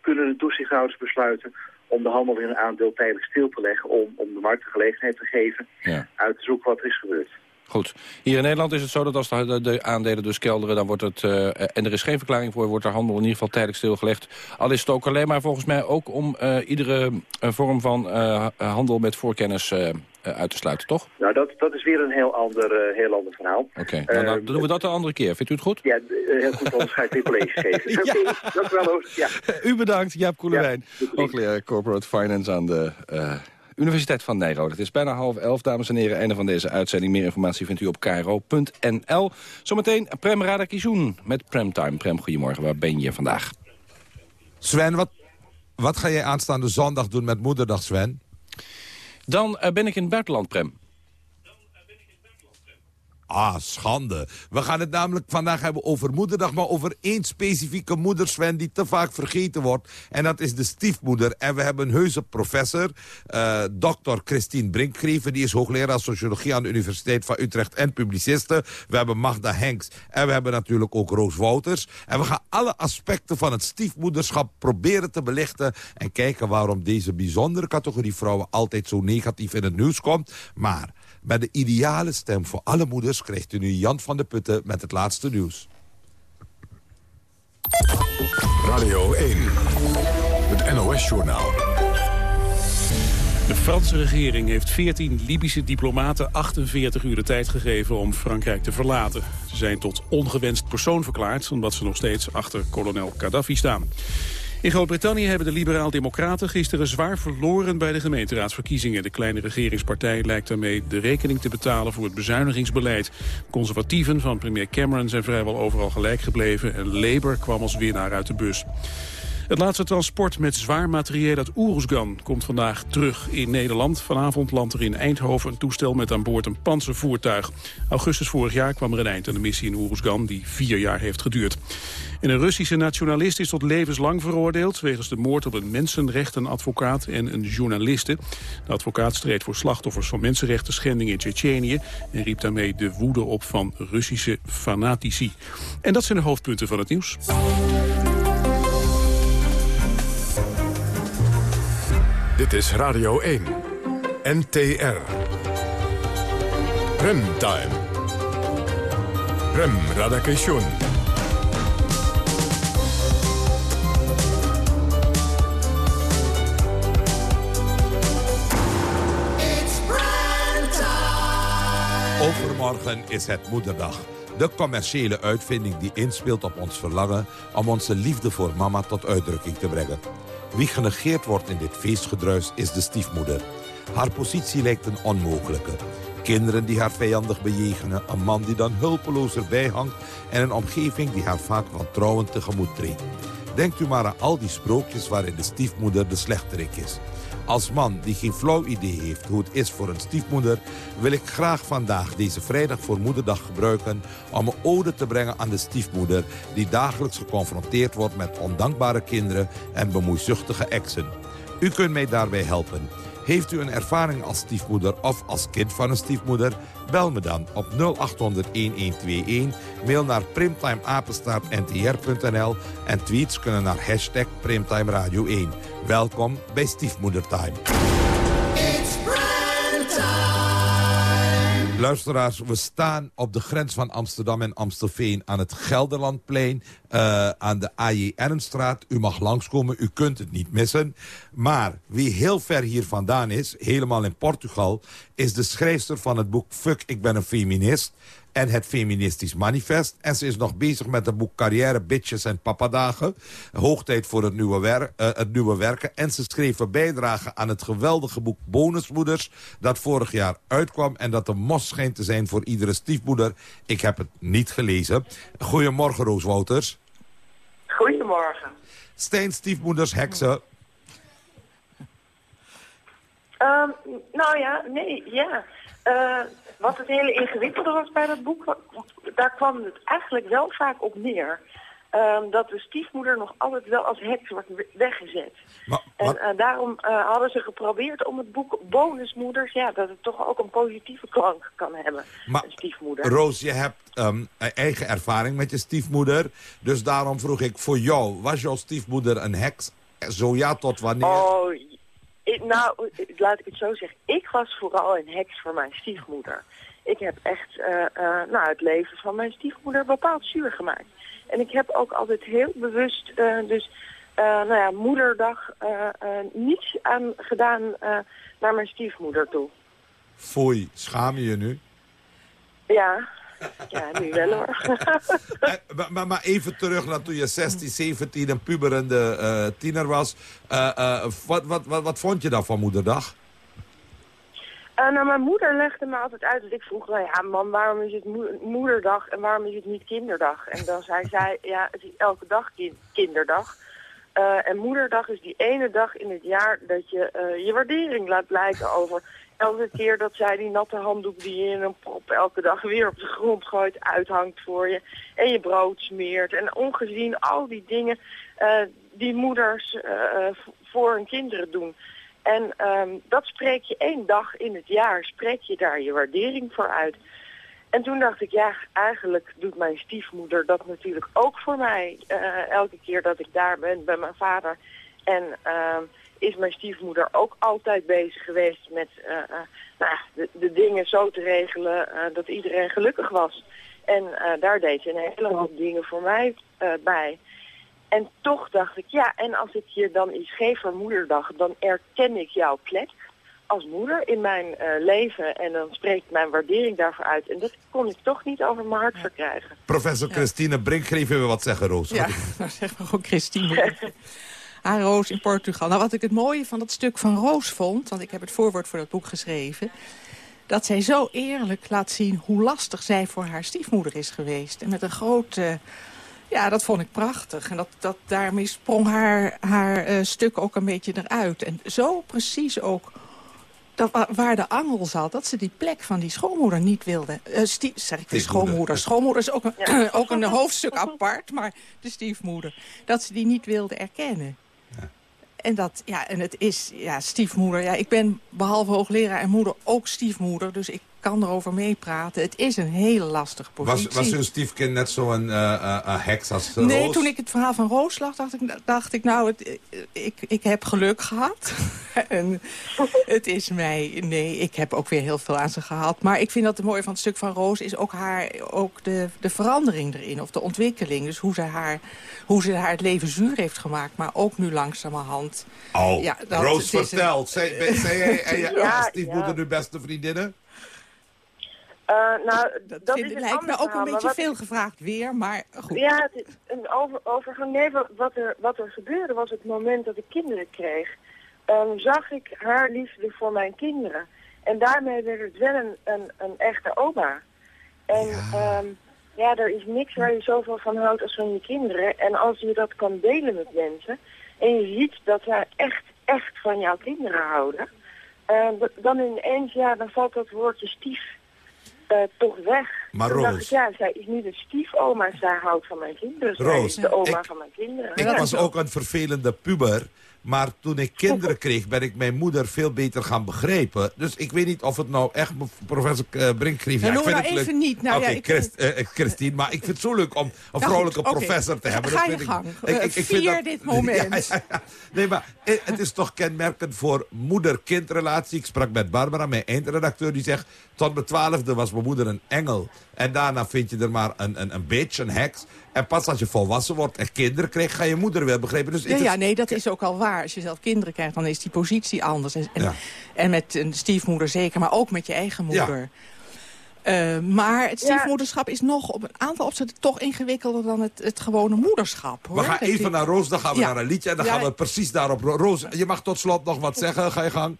kunnen de toezichthouders besluiten om de handel in een aandeel tijdelijk stil te leggen... om, om de markt de gelegenheid te geven ja. uit te zoeken wat er is gebeurd. Goed. Hier in Nederland is het zo dat als de, de aandelen dus kelderen... dan wordt het, uh, en er is geen verklaring voor, wordt de handel in ieder geval tijdelijk stilgelegd. Al is het ook alleen maar volgens mij ook om uh, iedere uh, vorm van handel met voorkennis uit te sluiten, toch? Nou, dat, dat is weer een heel ander, heel ander verhaal. Oké, okay. nou, dan doen we dat de andere keer. Vindt u het goed? Ja, heel goed, anders ga ik weer college [LAUGHS] geven. ja. Okay, dat is wel ja. [LAUGHS] U bedankt, Jaap Koelewijn. Ja, hoogleraar Corporate Finance aan de... Universiteit van Nijrode. Het is bijna half elf, dames en heren. Einde van deze uitzending. Meer informatie vindt u op kro.nl. Zometeen Prem Radakishun met Premtime. Prem, goedemorgen. Waar ben je vandaag? Sven, wat, wat ga jij aanstaande zondag doen met Moederdag, Sven? Dan uh, ben ik in het buitenland, Prem. Ah, schande. We gaan het namelijk vandaag hebben over moederdag... maar over één specifieke moeder, Sven, die te vaak vergeten wordt. En dat is de stiefmoeder. En we hebben een heuse professor, uh, dokter Christine Brinkgreven... die is hoogleraar sociologie aan de Universiteit van Utrecht en publiciste. We hebben Magda Henks en we hebben natuurlijk ook Roos Wouters. En we gaan alle aspecten van het stiefmoederschap proberen te belichten... en kijken waarom deze bijzondere categorie vrouwen altijd zo negatief in het nieuws komt. Maar met de ideale stem voor alle moeders krijgt u nu Jan van de Putten met het laatste nieuws. Radio 1, het NOS-journaal. De Franse regering heeft 14 Libische diplomaten 48 uur de tijd gegeven om Frankrijk te verlaten. Ze zijn tot ongewenst persoon verklaard omdat ze nog steeds achter kolonel Gaddafi staan. In Groot-Brittannië hebben de liberaal-democraten gisteren zwaar verloren bij de gemeenteraadsverkiezingen. De kleine regeringspartij lijkt daarmee de rekening te betalen voor het bezuinigingsbeleid. Conservatieven van premier Cameron zijn vrijwel overal gelijk gebleven en Labour kwam als winnaar uit de bus. Het laatste transport met zwaar materieel uit Oeruzgan komt vandaag terug in Nederland. Vanavond landt er in Eindhoven een toestel met aan boord een panzervoertuig. Augustus vorig jaar kwam er een eind aan de missie in Oeruzgan die vier jaar heeft geduurd. En een Russische nationalist is tot levenslang veroordeeld... wegens de moord op een mensenrechtenadvocaat en een journaliste. De advocaat streed voor slachtoffers van mensenrechten schendingen in Tsjetsjenië... en riep daarmee de woede op van Russische fanatici. En dat zijn de hoofdpunten van het nieuws. Dit is Radio 1. NTR. Remtime. Rem Radakation. Overmorgen is het moederdag. De commerciële uitvinding die inspeelt op ons verlangen... om onze liefde voor mama tot uitdrukking te brengen. Wie genegeerd wordt in dit feestgedruis is de stiefmoeder. Haar positie lijkt een onmogelijke. Kinderen die haar vijandig bejegenen, een man die dan hulpeloos erbij hangt... en een omgeving die haar vaak wantrouwend tegemoet treedt. Denkt u maar aan al die sprookjes waarin de stiefmoeder de slechterik is. Als man die geen flauw idee heeft hoe het is voor een stiefmoeder... wil ik graag vandaag deze vrijdag voor Moederdag gebruiken... om een ode te brengen aan de stiefmoeder... die dagelijks geconfronteerd wordt met ondankbare kinderen... en bemoeizuchtige exen. U kunt mij daarbij helpen. Heeft u een ervaring als stiefmoeder of als kind van een stiefmoeder? Bel me dan op 0800-1121, mail naar primtimeapenstaartntr.nl en tweets kunnen naar hashtag Primtime Radio 1. Welkom bij Stiefmoedertime. Luisteraars, we staan op de grens van Amsterdam en Amstelveen aan het Gelderlandplein, uh, aan de A.J. Ernstraat. U mag langskomen, u kunt het niet missen. Maar wie heel ver hier vandaan is, helemaal in Portugal, is de schrijfster van het boek Fuck, ik ben een feminist en het Feministisch Manifest. En ze is nog bezig met het boek Carrière, Bitches en Papadagen. Hoogtijd voor het nieuwe, wer uh, het nieuwe werken. En ze schreef een bijdrage aan het geweldige boek Bonusmoeders... dat vorig jaar uitkwam en dat een mos schijnt te zijn voor iedere stiefmoeder. Ik heb het niet gelezen. Goedemorgen, Roos Wouters. Goedemorgen. Steen, stiefmoeders, heksen. Um, nou ja, nee, ja. Uh, wat het hele ingewikkelde was bij dat boek, daar kwam het eigenlijk wel vaak op neer. Um, dat de stiefmoeder nog altijd wel als heks wordt weggezet. Maar, en uh, daarom uh, hadden ze geprobeerd om het boek Bonusmoeders... ja, dat het toch ook een positieve klank kan hebben, maar, een stiefmoeder. Roos, je hebt um, eigen ervaring met je stiefmoeder. Dus daarom vroeg ik voor jou, was jouw stiefmoeder een heks? Zo ja, tot wanneer? Oh, ik, nou, laat ik het zo zeggen. Ik was vooral een heks voor mijn stiefmoeder. Ik heb echt uh, uh, nou, het leven van mijn stiefmoeder bepaald zuur gemaakt. En ik heb ook altijd heel bewust uh, dus, nou ja, moederdag niets aan gedaan naar mijn stiefmoeder toe. Foei, schaam je je nu? Ja, [LAUGHS] ja, nu wel hoor. [LAUGHS] maar, maar, even terug naar toen je 16, 17 een puberende uh, tiener was. Uh, uh, wat, wat, wat, wat vond je dan van moederdag? nou, mijn moeder legde me altijd uit. Dus ik vroeg, nou ja, man, waarom is het moederdag en waarom is het niet kinderdag? En dan zei [LAUGHS] zij, ja, het is elke dag kinderdag. Eh, en moederdag is die ene dag in het jaar dat je eh, je waardering laat blijken over elke keer dat zij die natte handdoek die je in een prop elke dag weer op de grond gooit uithangt voor je. En je brood smeert. En ongezien al die dingen eh, die moeders eh, eh, voor hun kinderen doen. En ehm, dat spreek je één dag in het jaar, spreek je daar je waardering voor uit. En toen dacht ik, ja, eigenlijk doet mijn stiefmoeder dat natuurlijk ook voor mij. elke keer dat ik daar ben bij mijn vader. En ehm, is mijn stiefmoeder ook altijd bezig geweest met eh, eh, nou, ja, de, de dingen zo te regelen eh, dat iedereen gelukkig was. En eh, daar deed ze een hele hoop dingen voor mij eh, bij. En toch dacht ik, ja, en als ik je dan iets geef voor moederdag, dan erken ik jouw plek als moeder in mijn eh, leven. En dan spreekt mijn waardering daarvoor uit. En dat kon ik toch niet over mijn hart verkrijgen. Professor Christine Brink, geef even wat zeggen, Roos. Ja, [LAUGHS] nou zeg maar gewoon Christine. [LAUGHS] Haar Roos in Portugal. Nou, wat ik het mooie van dat stuk van Roos vond... want ik heb het voorwoord voor dat boek geschreven... dat zij zo eerlijk laat zien hoe lastig zij voor haar stiefmoeder is geweest. En met een grote... Ja, dat vond ik prachtig. En dat, dat, daarmee sprong haar, haar eh, stuk ook een beetje eruit. En zo precies ook dat, wa- waar de angel zat, dat ze die plek van die schoonmoeder niet wilde. Eh stie- zeg ik de schoonmoeder. Schoonmoeder is ook een, [CLEARS THROAT] ook een hoofdstuk apart, maar de stiefmoeder. Dat ze die niet wilde erkennen. En dat, ja, en het is, ja, stiefmoeder. Ja, ik ben behalve hoogleraar en moeder ook stiefmoeder, dus ik kan erover meepraten. Het is een hele lastige positie. Was, was uw stiefkind net zo'n eh, eh, eh, heks als eh, Nee, Roos? toen ik het verhaal van Roos lag, dacht ik, dacht ik nou, het, ik, ik heb geluk gehad. [LAUGHS] en het is mij, nee, ik heb ook weer heel veel aan ze gehad. Maar ik vind dat het mooie van het stuk van Roos is ook, haar, ook de, de verandering erin, of de ontwikkeling. Dus hoe ze, haar, hoe ze haar het leven zuur heeft gemaakt, maar ook nu langzamerhand. Oh, Ja, dat- Roos, is een-. Zij, ben- jij en je Ja, stiefmoeder ja. nu beste vriendinnen? Eh, nou, dat, vind- is lijkt me ook een beetje wat veel gevraagd weer, maar goed. Ja, het een over, overgang. Nee, wat, er, wat er gebeurde was het moment dat ik kinderen kreeg. ehm, zag ik haar liefde voor mijn kinderen. En daarmee werd het wel een, een, een echte oma. En ja. ja, er is niks waar je zoveel van houdt als van je kinderen. En als je dat kan delen met mensen... en je ziet dat zij echt, echt van jouw kinderen houden... d- dan ineens, ja, dan valt dat woordje stief eh, toch weg. Maar Toen dacht Roos- ik, ja, zij is niet een stiefoma, zij houdt van mijn kinderen. Zij Roos, is de oma ik- van mijn kinderen. Ik was ook een vervelende puber. Maar toen ik kinderen [LAUGHS] kreeg, ben ik mijn moeder veel beter gaan begrijpen. Dus ik weet niet of het nou echt professor eh, Brink. Nou, ik maar het leuk. even niet. Nou, Oké, ja, ik- Christ- eh, Christine, maar ik vind het zo leuk om een Nou, vrouwelijke goed, professor te hebben. Ga je ik- gang. ik- Eh, ik- ik vind vier dat- dit moment. [LAUGHS] Ja, ja, ja. Nee, maar eh, het is toch kenmerkend voor moeder-kindrelatie. Ik sprak met Barbara, mijn eindredacteur, die zegt... tot mijn twaalfde was mijn moeder een engel. En daarna vind je er maar een, een, een beetje, een heks. En pas als je volwassen wordt en kinderen krijgt, ga je moeder wel begrijpen. Dus Ja, ja, nee, dat is ook al waar. Als je zelf kinderen krijgt, dan is die positie anders. En, en, Ja. en met een stiefmoeder zeker, maar ook met je eigen Ja. moeder. Eh, maar het Ja. stiefmoederschap is nog op een aantal opzetten toch ingewikkelder dan het, het gewone moederschap. Hoor. We gaan even naar Roos, dan gaan we Ja. naar een liedje... en dan Ja. gaan we precies daarop... Roos, je mag tot slot nog wat zeggen. Ga je gang.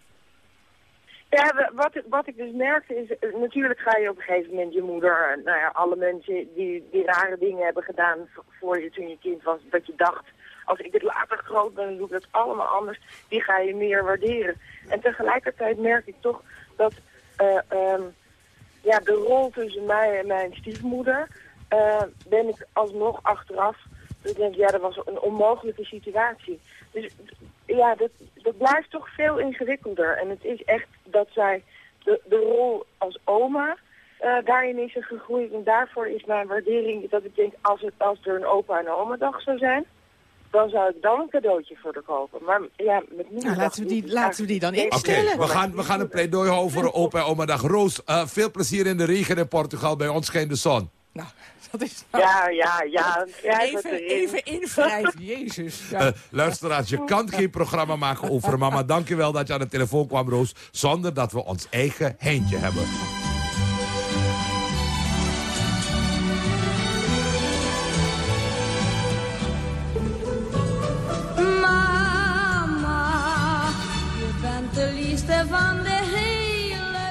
Ja, wat, wat ik dus merkte is, eh, natuurlijk ga je op een gegeven moment je moeder, eh, nou ja, alle mensen die, die rare dingen hebben gedaan voor je toen je kind was, dat je dacht, als ik het later groot ben, dan doe ik dat allemaal anders, die ga je meer waarderen. En tegelijkertijd merk ik toch dat eh, ehm, ja, de rol tussen mij en mijn stiefmoeder, ben ik alsnog achteraf, dus ik denk, ja, dat was een onmogelijke situatie. Dus ja, dat, dat blijft toch veel ingewikkelder. En het is echt dat zij de, de rol als oma, eh, daarin is ze gegroeid. En daarvoor is mijn waardering dat ik denk, als, het, als er een opa en oma dag zou zijn, dan zou ik dan een cadeautje voor haar kopen. Maar ja, met moederdag Nou, laten we die- niet. laten we die dan Nee, Oké, we, gaan, we gaan een pleidooi houden voor een opa en oma dag. Roos, eh, veel plezier in de regen in Portugal. Bij ons schijnt de zon. [LAUGHS] Dat is Ja, ja, ja. even, even invrijven, [LAUGHS] jezus. Ja. Eh, luisteraars, je kan geen programma maken over mama. Dankjewel dat je aan de telefoon kwam, Roos. Zonder dat we ons eigen heintje hebben.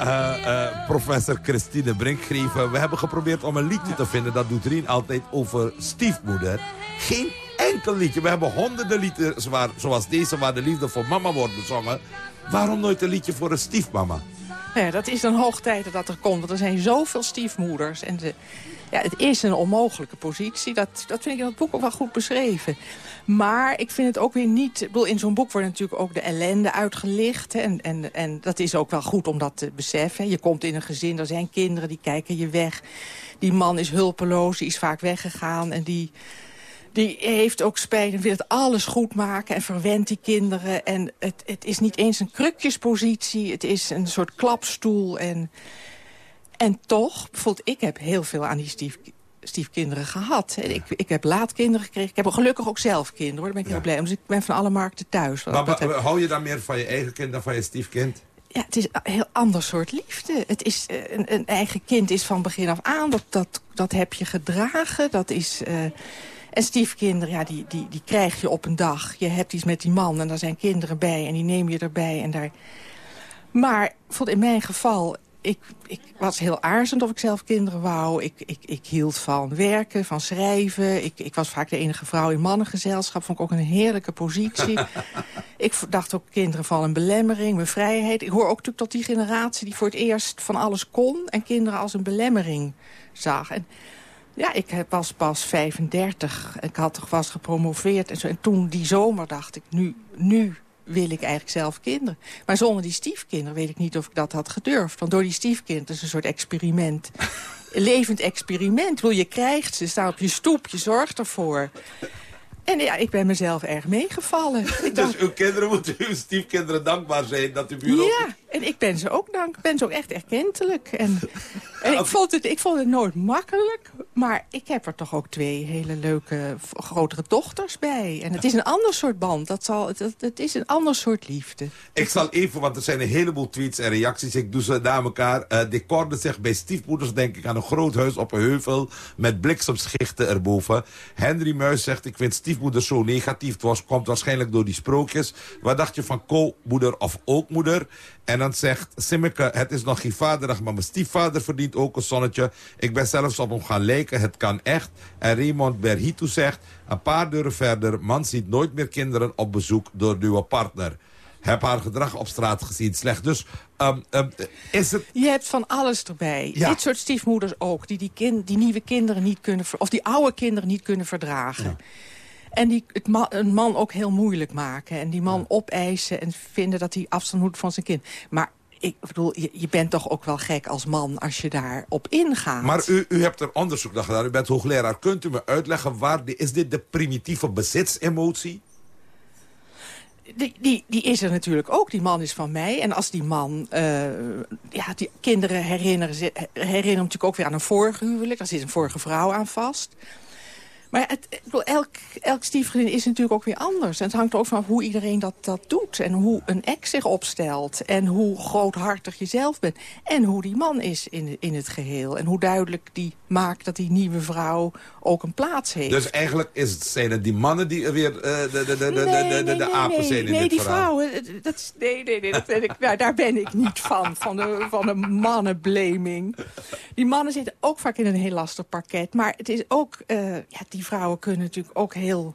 Eh, eh, professor Christine Brink schreef... eh, we hebben geprobeerd om een liedje te vinden... dat doet Rien altijd over stiefmoeder. Geen enkel liedje. We hebben honderden liederen waar, zoals deze waar de liefde voor mama wordt bezongen. Waarom nooit een liedje voor een stiefmama? Ja, dat is dan hoog tijd dat er komt. Want er zijn zoveel stiefmoeders. En de, ja, het is een onmogelijke positie. Dat, dat vind ik in het boek ook wel goed beschreven. Maar ik vind het ook weer niet... Ik bedoel, in zo'n boek wordt natuurlijk ook de ellende uitgelicht. Hè, en, en, en dat is ook wel goed om dat te beseffen. Je komt in een gezin, er zijn kinderen, die kijken je weg. Die man is hulpeloos, die is vaak weggegaan. En die, die heeft ook spijt en wil het alles goed maken. En verwendt die kinderen. En het, het is niet eens een krukjespositie. Het is een soort klapstoel. En, en toch, bijvoorbeeld, ik heb heel veel aan die stief, stiefkinderen gehad. En Ik, ik heb laat kinderen gekregen. Ik heb gelukkig ook zelf kinderen, hoor. daar ben ik heel blij om. Dus ik ben van alle markten thuis. Maar, maar hou je dan meer van je eigen kind dan van je stiefkind? Ja, het is een heel ander soort liefde. Het is, eh, een, een eigen kind is van begin af aan. Dat, dat, dat heb je gedragen. Dat is... eh, en stiefkinderen, ja, die, die, die krijg je op een dag. Je hebt iets met die man en daar zijn kinderen bij. En die neem je erbij. En daar... Maar in mijn geval... Ik, ik was heel aarzelend of ik zelf kinderen wou. Ik, ik, ik hield van werken, van schrijven. Ik, ik was vaak de enige vrouw in mannengezelschap. Vond ik ook een heerlijke positie. [LAUGHS] ik dacht ook kinderen van een belemmering, mijn vrijheid. Ik hoor ook natuurlijk tot die generatie die voor het eerst van alles kon... en kinderen als een belemmering zag. En ja, ik was pas 35. Ik had toch was gepromoveerd. En, zo. en toen die zomer dacht ik, nu, nu wil ik eigenlijk zelf kinderen. Maar zonder die stiefkinderen weet ik niet of ik dat had gedurfd. Want door die stiefkinderen, is een soort experiment. Een [LAUGHS] levend experiment. Bedoel, je krijgt ze, staan op je stoep, je zorgt ervoor. En ja, ik ben mezelf erg meegevallen. [LAUGHS] Dus uw kinderen moeten uw stiefkinderen dankbaar zijn dat u bureau... ja, en ik ben ze ook dank. Ik ben ze ook echt erkentelijk. En, [LAUGHS] en ik, vond het, ik vond het nooit makkelijk. Maar ik heb er toch ook twee hele leuke, grotere dochters bij. En het is een ander soort band. Dat zal, het, is een ander soort liefde. Ik zal even, want er zijn een heleboel tweets en reacties. Ik doe ze na elkaar. Eh Decorde zegt bij stiefmoeders denk ik aan een groot huis op een heuvel... met bliksemschichten erboven. Henry Muis zegt, ik vind stiefmoeder zo negatief. Het was, komt waarschijnlijk door die sprookjes. Wat dacht je van co-moeder of ook-moeder? En dan zegt Simmeke, het is nog geen vaderdag... maar mijn stiefvader verdient ook een zonnetje. Ik ben zelfs op hem gaan lijken, het kan echt. En Raymond Berhito zegt, een paar deuren verder... man ziet nooit meer kinderen op bezoek door nieuwe partner. Heb haar gedrag op straat gezien slecht. Dus ehm, ehm, is het... Je hebt van alles erbij. Ja. Dit soort stiefmoeders ook. Die, die, kind, die nieuwe kinderen niet kunnen... of die oude kinderen niet kunnen verdragen. En die het ma- een man ook heel moeilijk maken. En die man opeisen en vinden dat hij afstand moet van zijn kind. Maar ik bedoel, je, je bent toch ook wel gek als man als je daarop ingaat. Maar u, u hebt er onderzoek naar gedaan. U bent hoogleraar. Kunt u me uitleggen, waar die, is dit de primitieve bezitsemotie? Die, die, die is er natuurlijk ook. Die man is van mij. En als die man... eh, ja, die kinderen herinneren, herinneren natuurlijk ook weer aan een vorige huwelijk. Daar zit een vorige vrouw aan vast. Maar het, ik bedoel, elk, elk stiefgezin is natuurlijk ook weer anders. En het hangt er ook van hoe iedereen dat, dat doet. En hoe een ex zich opstelt. En hoe groothartig je zelf bent. En hoe die man is in, in het geheel. En hoe duidelijk die maakt dat die nieuwe vrouw ook een plaats heeft. Dus eigenlijk is het, zijn het die mannen die weer eh, de, de, de, de, de, de, de apen nee, zijn in nee, dit die verhaal. vrouwen, dat, is- nee, nee, nee, dat ben ik, nou, daar ben ik niet van, van de, van de mannenblaming. Die mannen zitten ook vaak in een heel lastig parket. Maar het is ook, eh, ja, die vrouwen kunnen natuurlijk ook heel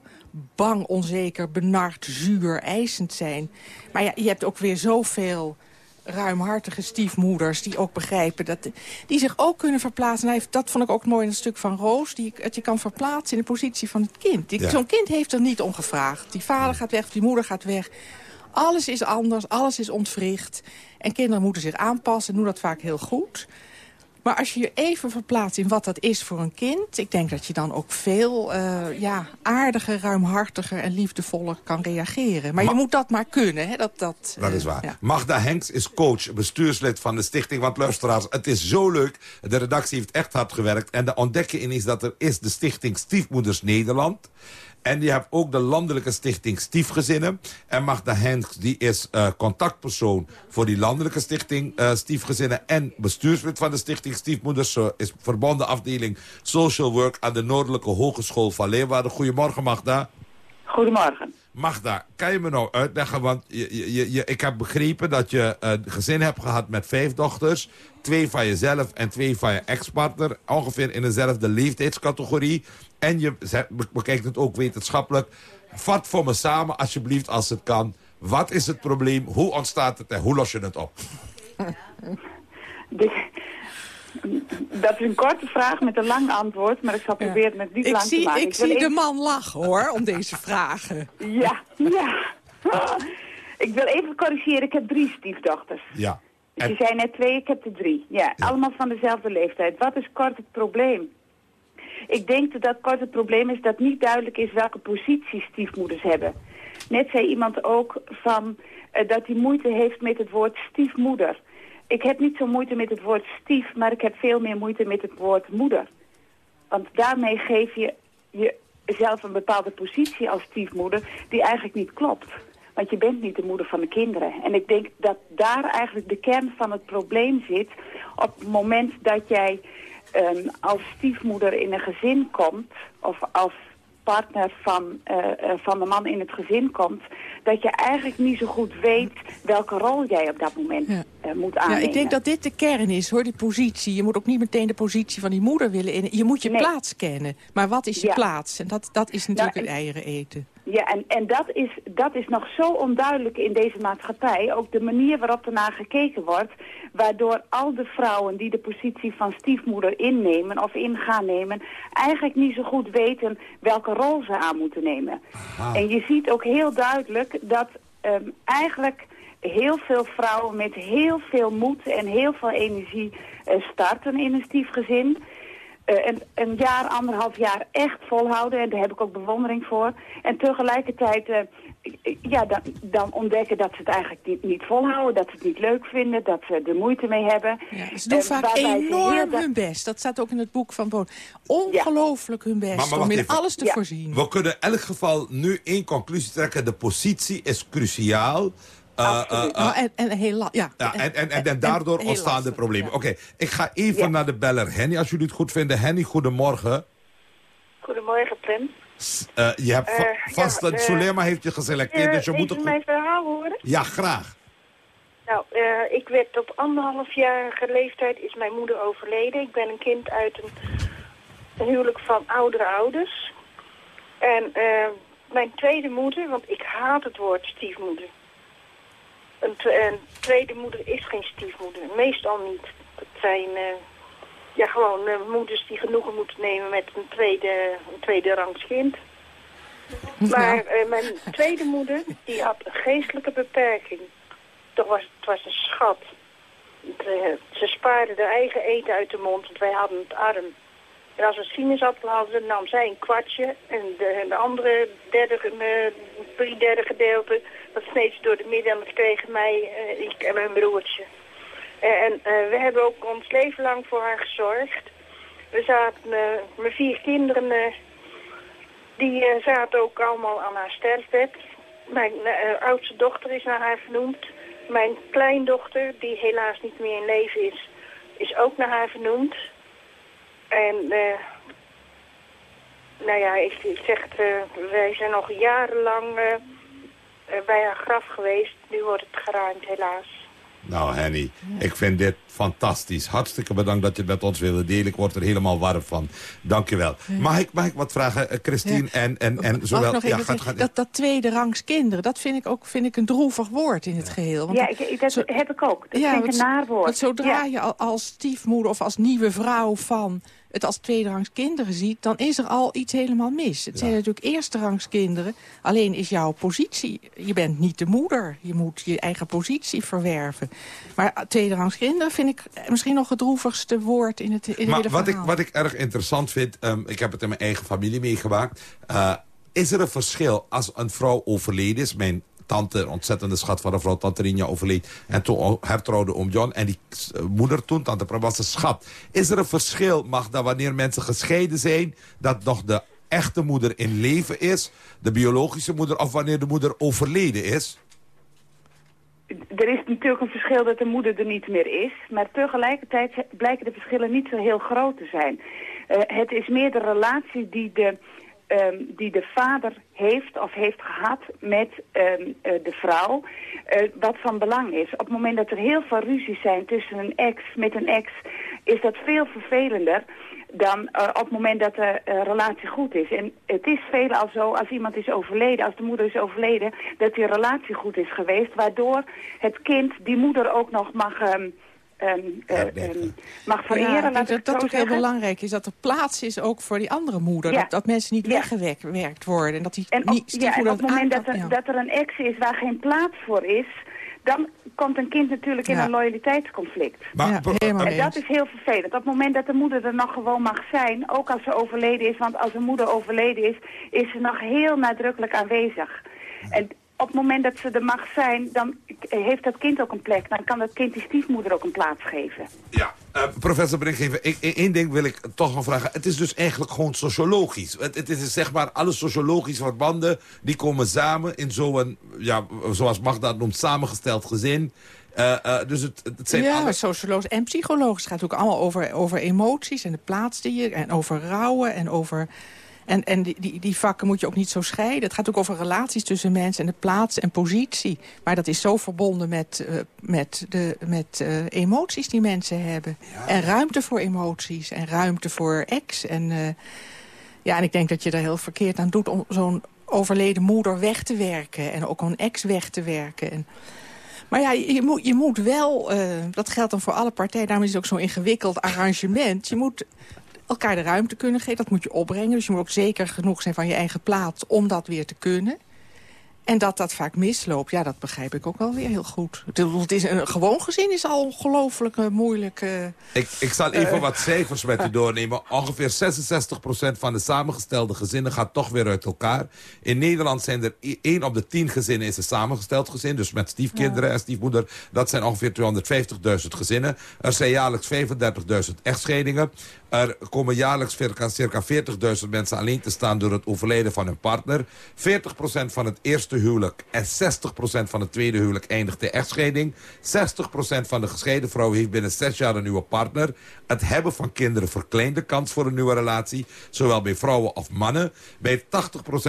bang, onzeker, benard, zuur, eisend zijn. Maar ja, je hebt ook weer zoveel ruimhartige stiefmoeders die ook begrijpen dat die zich ook kunnen verplaatsen. En hij heeft, dat vond ik ook mooi in het stuk van Roos, die dat je kan verplaatsen in de positie van het kind. Die- Ja. Zo'n kind heeft er niet om gevraagd. Die vader gaat weg, die moeder gaat weg. Alles is anders, alles is ontwricht. En kinderen moeten zich aanpassen en doen dat vaak heel goed. Maar als je je even verplaatst in wat dat is voor een kind... ik denk dat je dan ook veel eh, ja, aardiger, ruimhartiger en liefdevoller kan reageren. Maar, je moet dat maar kunnen. Hè? Dat, dat, Dat eh, is waar. ja. Magda Henks is coach, bestuurslid van de stichting. Want luisteraars, het is zo leuk. De redactie heeft echt hard gewerkt. En de ontdekking ineens dat er is de stichting Stiefmoeders Nederland. En je hebt ook de landelijke stichting Stiefgezinnen. En Magda Henks die is eh, contactpersoon voor die landelijke stichting eh, Stiefgezinnen... en bestuurslid van de stichting Stiefmoeders. Ze is verbonden afdeling Social Work aan de Noordelijke Hogeschool van Leeuwarden. Goedemorgen Magda. Goedemorgen. Magda, kan je me nou uitleggen, want je, je, je, ik heb begrepen dat je een gezin hebt gehad met vijf dochters. Twee van jezelf en twee van je ex-partner. Ongeveer in dezelfde leeftijdscategorie. En je bekijkt het ook wetenschappelijk. Vat voor me samen, alsjeblieft, als het kan. Wat is het probleem? Hoe ontstaat het en hoe los je het op? De- dat is een korte vraag met een lang antwoord, maar ik zal proberen het met niet Ik lang te maken. ik wil zie de man lachen, hoor, om deze vragen. Ja, ja. [LAUGHS] ik wil even corrigeren, ik heb drie stiefdochters. Ja. Dus je zei net twee, ik heb er drie. Ja, allemaal van dezelfde leeftijd. Wat is kort het probleem? Ik denk dat kort het probleem is dat niet duidelijk is welke positie stiefmoeders hebben. Net zei iemand ook van, eh, dat hij moeite heeft met het woord stiefmoeder. Ik heb niet zo moeite met het woord stief, maar ik heb veel meer moeite met het woord moeder. Want daarmee geef je jezelf een bepaalde positie als stiefmoeder die eigenlijk niet klopt. Want je bent niet de moeder van de kinderen. En ik denk dat daar eigenlijk de kern van het probleem zit. Op het moment dat jij als stiefmoeder in een gezin komt... of als partner van, eh, eh, van de man in het gezin komt... dat je eigenlijk niet zo goed weet welke rol jij op dat moment eh, moet Ja, aannemen. ik denk dat dit de kern is, hoor, die positie. Je moet ook niet meteen de positie van die moeder willen in. Je moet je Nee. plaats kennen. Maar wat is je Ja. plaats? En dat, dat is natuurlijk Nou, het eieren eten. Ja, en, en dat, is, dat is nog zo onduidelijk in deze maatschappij. Ook de manier waarop ernaar gekeken wordt. Waardoor al de vrouwen die de positie van stiefmoeder innemen of in gaan nemen... eigenlijk niet zo goed weten welke rol ze aan moeten nemen. En je ziet ook heel duidelijk dat ehm, eigenlijk heel veel vrouwen met heel veel moed en heel veel energie eh, starten in een stiefgezin... Eh, een, een jaar, anderhalf jaar echt volhouden. En daar heb ik ook bewondering voor. En tegelijkertijd eh, ja, dan, dan ontdekken dat ze het eigenlijk niet, niet volhouden. Dat ze het niet leuk vinden. Dat ze er moeite mee hebben. Ze doen vaak enorm hun best. Dat staat ook in het boek van Boon. Ongelooflijk hun best Maar- maar om in even. alles te voorzien. We kunnen in elk geval nu één conclusie trekken. De positie is cruciaal. Eh, eh, eh, Nou, en, en heel ja. ja, en, en, en, daardoor ontstaan de problemen. Oké, ik ga even naar de beller Henny, als jullie het goed vinden. Henny, goedemorgen. Goedemorgen, Prem. Eh, je hebt va- vast, ja, een Sulema heeft je geselecteerd, dus je moet mijn verhaal horen? Ja, graag. Nou, eh, ik werd op anderhalfjarige leeftijd is mijn moeder overleden. Ik ben een kind uit een, een huwelijk van oudere ouders. En eh, mijn tweede moeder, want ik haat het woord stiefmoeder. Een, twe- een tweede moeder is geen stiefmoeder, meestal niet. Dat zijn eh, ja, gewoon eh, moeders die genoegen moeten nemen met een tweede, een tweede rangs kind. Maar eh, mijn tweede moeder, die had een geestelijke beperking. Toch was, het was een schat. Eh, ze spaarde haar eigen eten uit de mond, want wij hadden het arm. En als we sinaasappel hadden, nam zij een kwartje. En de, andere derde, eh, drie derde gedeelte, dat sneed ze door de midden en dat kregen mij, eh, ik en mijn broertje. Eh, en we hebben ook ons leven lang voor haar gezorgd. We zaten, eh, mijn vier kinderen, die zaten ook allemaal aan haar sterfbed. Mijn oudste dochter is naar haar vernoemd. Mijn kleindochter, die helaas niet meer in leven is, is ook naar haar vernoemd. En, eh, nou ja, ik, ik zeg het, eh, wij zijn nog jarenlang eh, bij haar graf geweest. Nu wordt het geruimd, helaas. Nou, Henny, ik vind dit fantastisch. Hartstikke bedankt dat je het met ons wilde delen. Ik word er helemaal warm van. Dank je wel. Mag, ik, mag ik wat vragen, eh, Christine? En, en, en Mag ik zowel... nog zeggen, dat, dat tweede rangs kinderen, dat vind ik ook vind ik een droevig woord in het geheel. Want Ja, ik, ik- dat zo- heb ik ook. Dat ja, vind ik een naar woord. want zodra Ja. je al- als stiefmoeder of als nieuwe vrouw van het als tweederangs kinderen ziet... dan is er al iets helemaal mis. Het zijn natuurlijk eersterangs kinderen. Alleen is jouw positie... Je bent niet de moeder. Je moet je eigen positie verwerven. Maar tweederangs kinderen vind ik misschien nog het droevigste woord in het, in het Maar hele wat ik, wat ik erg interessant vind, ehm, ik heb het in mijn eigen familie meegemaakt. Eh, is er een verschil als een vrouw overleden is? Mijn tante, ontzettende schat van een vrouw, tante Rinja overleed. En toen hertrouwde oom John. En die eh, moeder toen, tante Pra, was een schat. Is er een verschil, Magda, wanneer mensen gescheiden zijn... dat nog de echte moeder in leven is, de biologische moeder... of wanneer de moeder overleden is? Er is natuurlijk een verschil dat de moeder er niet meer is. Maar tegelijkertijd blijken de verschillen niet zo heel groot te zijn. Eh, het is meer de relatie die de ehm, die de vader heeft of heeft gehad met ehm, eh, de vrouw, eh, wat van belang is. Op het moment dat er heel veel ruzies zijn tussen een ex met een ex, is dat veel vervelender dan eh, op het moment dat de relatie goed is. En het is veelal zo, als iemand is overleden, als de moeder is overleden, dat die relatie goed is geweest, waardoor het kind die moeder ook nog mag... ehm, ehm, eh, ehm, mag vereren, Ja, laat dat dat ook heel belangrijk is. Dat er plaats is ook voor die andere moeder. Ja. Dat, dat mensen niet Ja. weggewerkt worden. En dat die En op, niet, ja, en op het moment aan- dat er, ja. dat er een ex is waar geen plaats voor is... dan komt een kind natuurlijk in een loyaliteitsconflict. Maar, Ja, helemaal En dat is heel vervelend. Op het moment dat de moeder er nog gewoon mag zijn, ook als ze overleden is... want als een moeder overleden is, is ze nog heel nadrukkelijk aanwezig. En op het moment dat ze er mag zijn, dan heeft dat kind ook een plek. Dan kan dat kind die stiefmoeder ook een plaats geven. Ja, eh, professor Brinkgever, één ding wil ik toch nog vragen. Het is dus eigenlijk gewoon sociologisch. Het, het is zeg maar alle sociologische verbanden... die komen samen in zo'n, ja, zoals Magda het noemt, samengesteld gezin. Eh, eh, dus het, het zijn ja, alle... sociologisch en psychologisch. Het gaat ook allemaal over, over emoties en de plaats die je... en over rouwen en over... En, en die, die, die vakken moet je ook niet zo scheiden. Het gaat ook over relaties tussen mensen en de plaats en positie. Maar dat is zo verbonden met, eh, met, de, met eh, emoties die mensen hebben. En ruimte voor emoties en ruimte voor ex. En, eh, ja, en ik denk dat je er heel verkeerd aan doet om zo'n overleden moeder weg te werken. En ook een ex weg te werken. En, maar ja, je, moet, je moet wel, dat geldt dan voor alle partijen... daarom is het ook zo'n ingewikkeld arrangement. Je moet elkaar de ruimte kunnen geven, dat moet je opbrengen. Dus je moet ook zeker genoeg zijn van je eigen plaats om dat weer te kunnen. En dat dat vaak misloopt, ja, dat begrijp ik ook wel weer heel goed. Het, is een gewoon gezin is al ongelooflijk eh, moeilijk. eh. Ik, ik zal even Eh. wat cijfers met u doornemen. Ongeveer 66% van de samengestelde gezinnen gaat toch weer uit elkaar. In Nederland zijn er 1 op de 10 gezinnen is een samengesteld gezin. Dus met stiefkinderen en stiefmoeder. Dat zijn ongeveer 250.000 gezinnen. Er zijn jaarlijks 35.000 echtscheidingen. Er komen jaarlijks circa, circa 40.000 mensen alleen te staan door het overlijden van hun partner. 40% van het eerste huwelijk en 60% van het tweede huwelijk eindigt in echtscheiding. 60% van de gescheiden vrouw heeft binnen 6 jaar een nieuwe partner. Het hebben van kinderen verkleint de kans voor een nieuwe relatie. Zowel bij vrouwen of mannen. Bij 80%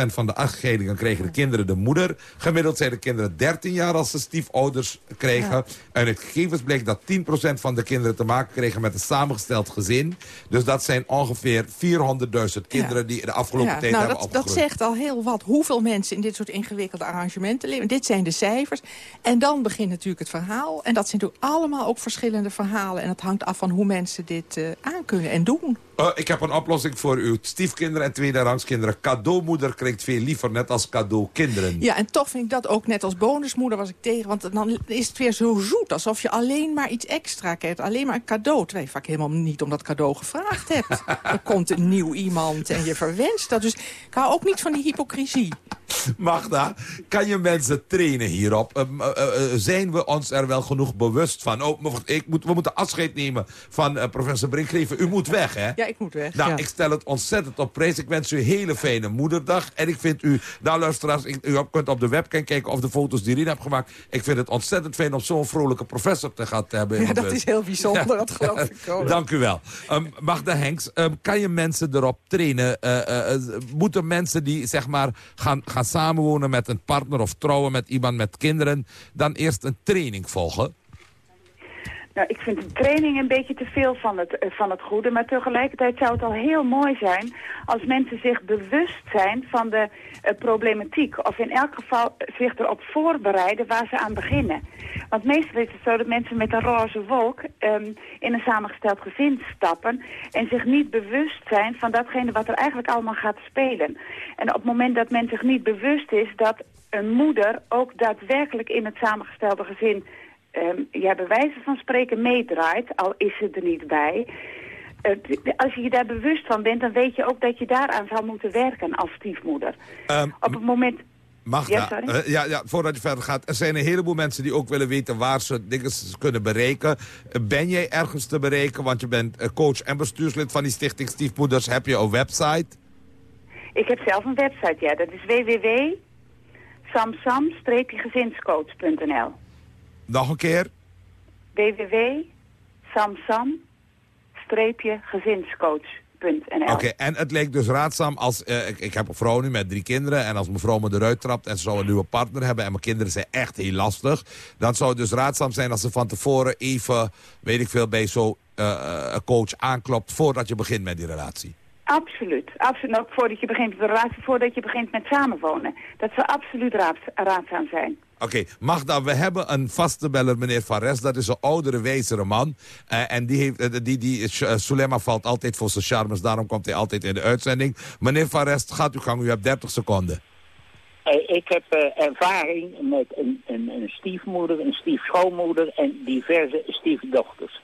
van de echtscheidingen kregen de kinderen de moeder. Gemiddeld zijn de kinderen 13 jaar als ze stiefouders kregen. En uit gegevens bleek dat 10% van de kinderen te maken kregen met een samengesteld gezin. Dus dat zijn ongeveer 400.000 kinderen die de afgelopen Ja, tijd nou, hebben dat, dat zegt al heel wat. Hoeveel mensen in dit soort ingewikkelde arrangementen leven. Dit zijn de cijfers. En dan begint natuurlijk het verhaal. En dat zijn natuurlijk allemaal ook verschillende verhalen. En het hangt af van hoe mensen dit eh aankunnen en doen. Eh, ik heb een oplossing voor uw stiefkinderen en tweederangskinderen. Cadeaumoeder klinkt veel liever, net als cadeaukinderen. Ja, en toch vind ik dat ook net als bonusmoeder was ik tegen. Want dan is het weer zo zoet. Alsof je alleen maar iets extra krijgt. Alleen maar een cadeau. Terwijl je vaak helemaal niet om dat cadeau gevraagd hebt. er komt een nieuw iemand en je verwenst dat. Dus ik hou ook niet van die hypocrisie. [LAUGHS] Magda, kan je mensen trainen hierop? Ehm, eh, eh, eh, zijn we ons er wel genoeg bewust van? Oh, ik moet, we moeten afscheid nemen van professor Brinkgever. U moet weg, hè? Ja, ik moet weg. Nou, ja. ik stel het ontzettend op prijs. Ik wens u een hele fijne moederdag. En ik vind u, nou luisteraars, ik, u kunt op de webcam kijken of de foto's die Rien heeft gemaakt. Ik vind het ontzettend fijn om zo'n vrolijke professor te gaan hebben. Ja, dat is heel bijzonder, dat geloof ik ook. [LAUGHS] Dank u wel. Ehm, Magda Henks, ehm, kan je mensen erop trainen? Moeten mensen die zeg maar, gaan, gaan samenwonen met een partner of trouwen met iemand met kinderen... dan eerst een training volgen? Nou, ik vind de training een beetje te veel van het, eh, van het goede. Maar tegelijkertijd zou het al heel mooi zijn als mensen zich bewust zijn van de eh, problematiek. Of in elk geval zich erop voorbereiden waar ze aan beginnen. Want meestal is het zo dat mensen met een roze wolk ehm, in een samengesteld gezin stappen. En zich niet bewust zijn van datgene wat er eigenlijk allemaal gaat spelen. En op het moment dat men zich niet bewust is dat een moeder ook daadwerkelijk in het samengestelde gezin ehm, ja, bij wijze van spreken meedraait, al is ze er niet bij. Als je je daar bewust van bent, dan weet je ook dat je daaraan zou moeten werken als stiefmoeder. Ehm, Op het moment... Magda, Ja, sorry? eh, ja, ja, voordat je verder gaat. Er zijn een heleboel mensen die ook willen weten waar ze dingen kunnen bereiken. Eh, Ben jij ergens te bereiken? Want je bent eh, coach en bestuurslid van die stichting Stiefmoeders. Heb je een website? Ik heb zelf een website, ja. Dat is www.samsam-gezinscoach.nl Nog een keer? Oké, en het leek dus raadzaam als... eh, ik, ik heb een vrouw nu met drie kinderen... en als mijn vrouw me eruit trapt en ze zou een nieuwe partner hebben... en mijn kinderen zijn echt heel lastig... dan zou het dus raadzaam zijn als ze van tevoren even... weet ik veel, bij zo'n eh, coach aanklopt... voordat je begint met die relatie. Absoluut. absoluut. Ook voordat je begint met de relatie, voordat je begint met samenwonen. Dat zou absoluut raad, raadzaam zijn. Oké, Magda, we hebben een vaste beller, meneer Fares. Dat is een oudere, wijzere man. Eh, en die, heeft, eh, die, die, uh, Sulema valt altijd voor zijn charmes. Daarom komt hij altijd in de uitzending. Meneer Fares, gaat uw gang. U hebt 30 seconden. Eh, Ik heb eh, ervaring met een, een, een stiefmoeder, een stiefschoonmoeder en diverse stiefdochters.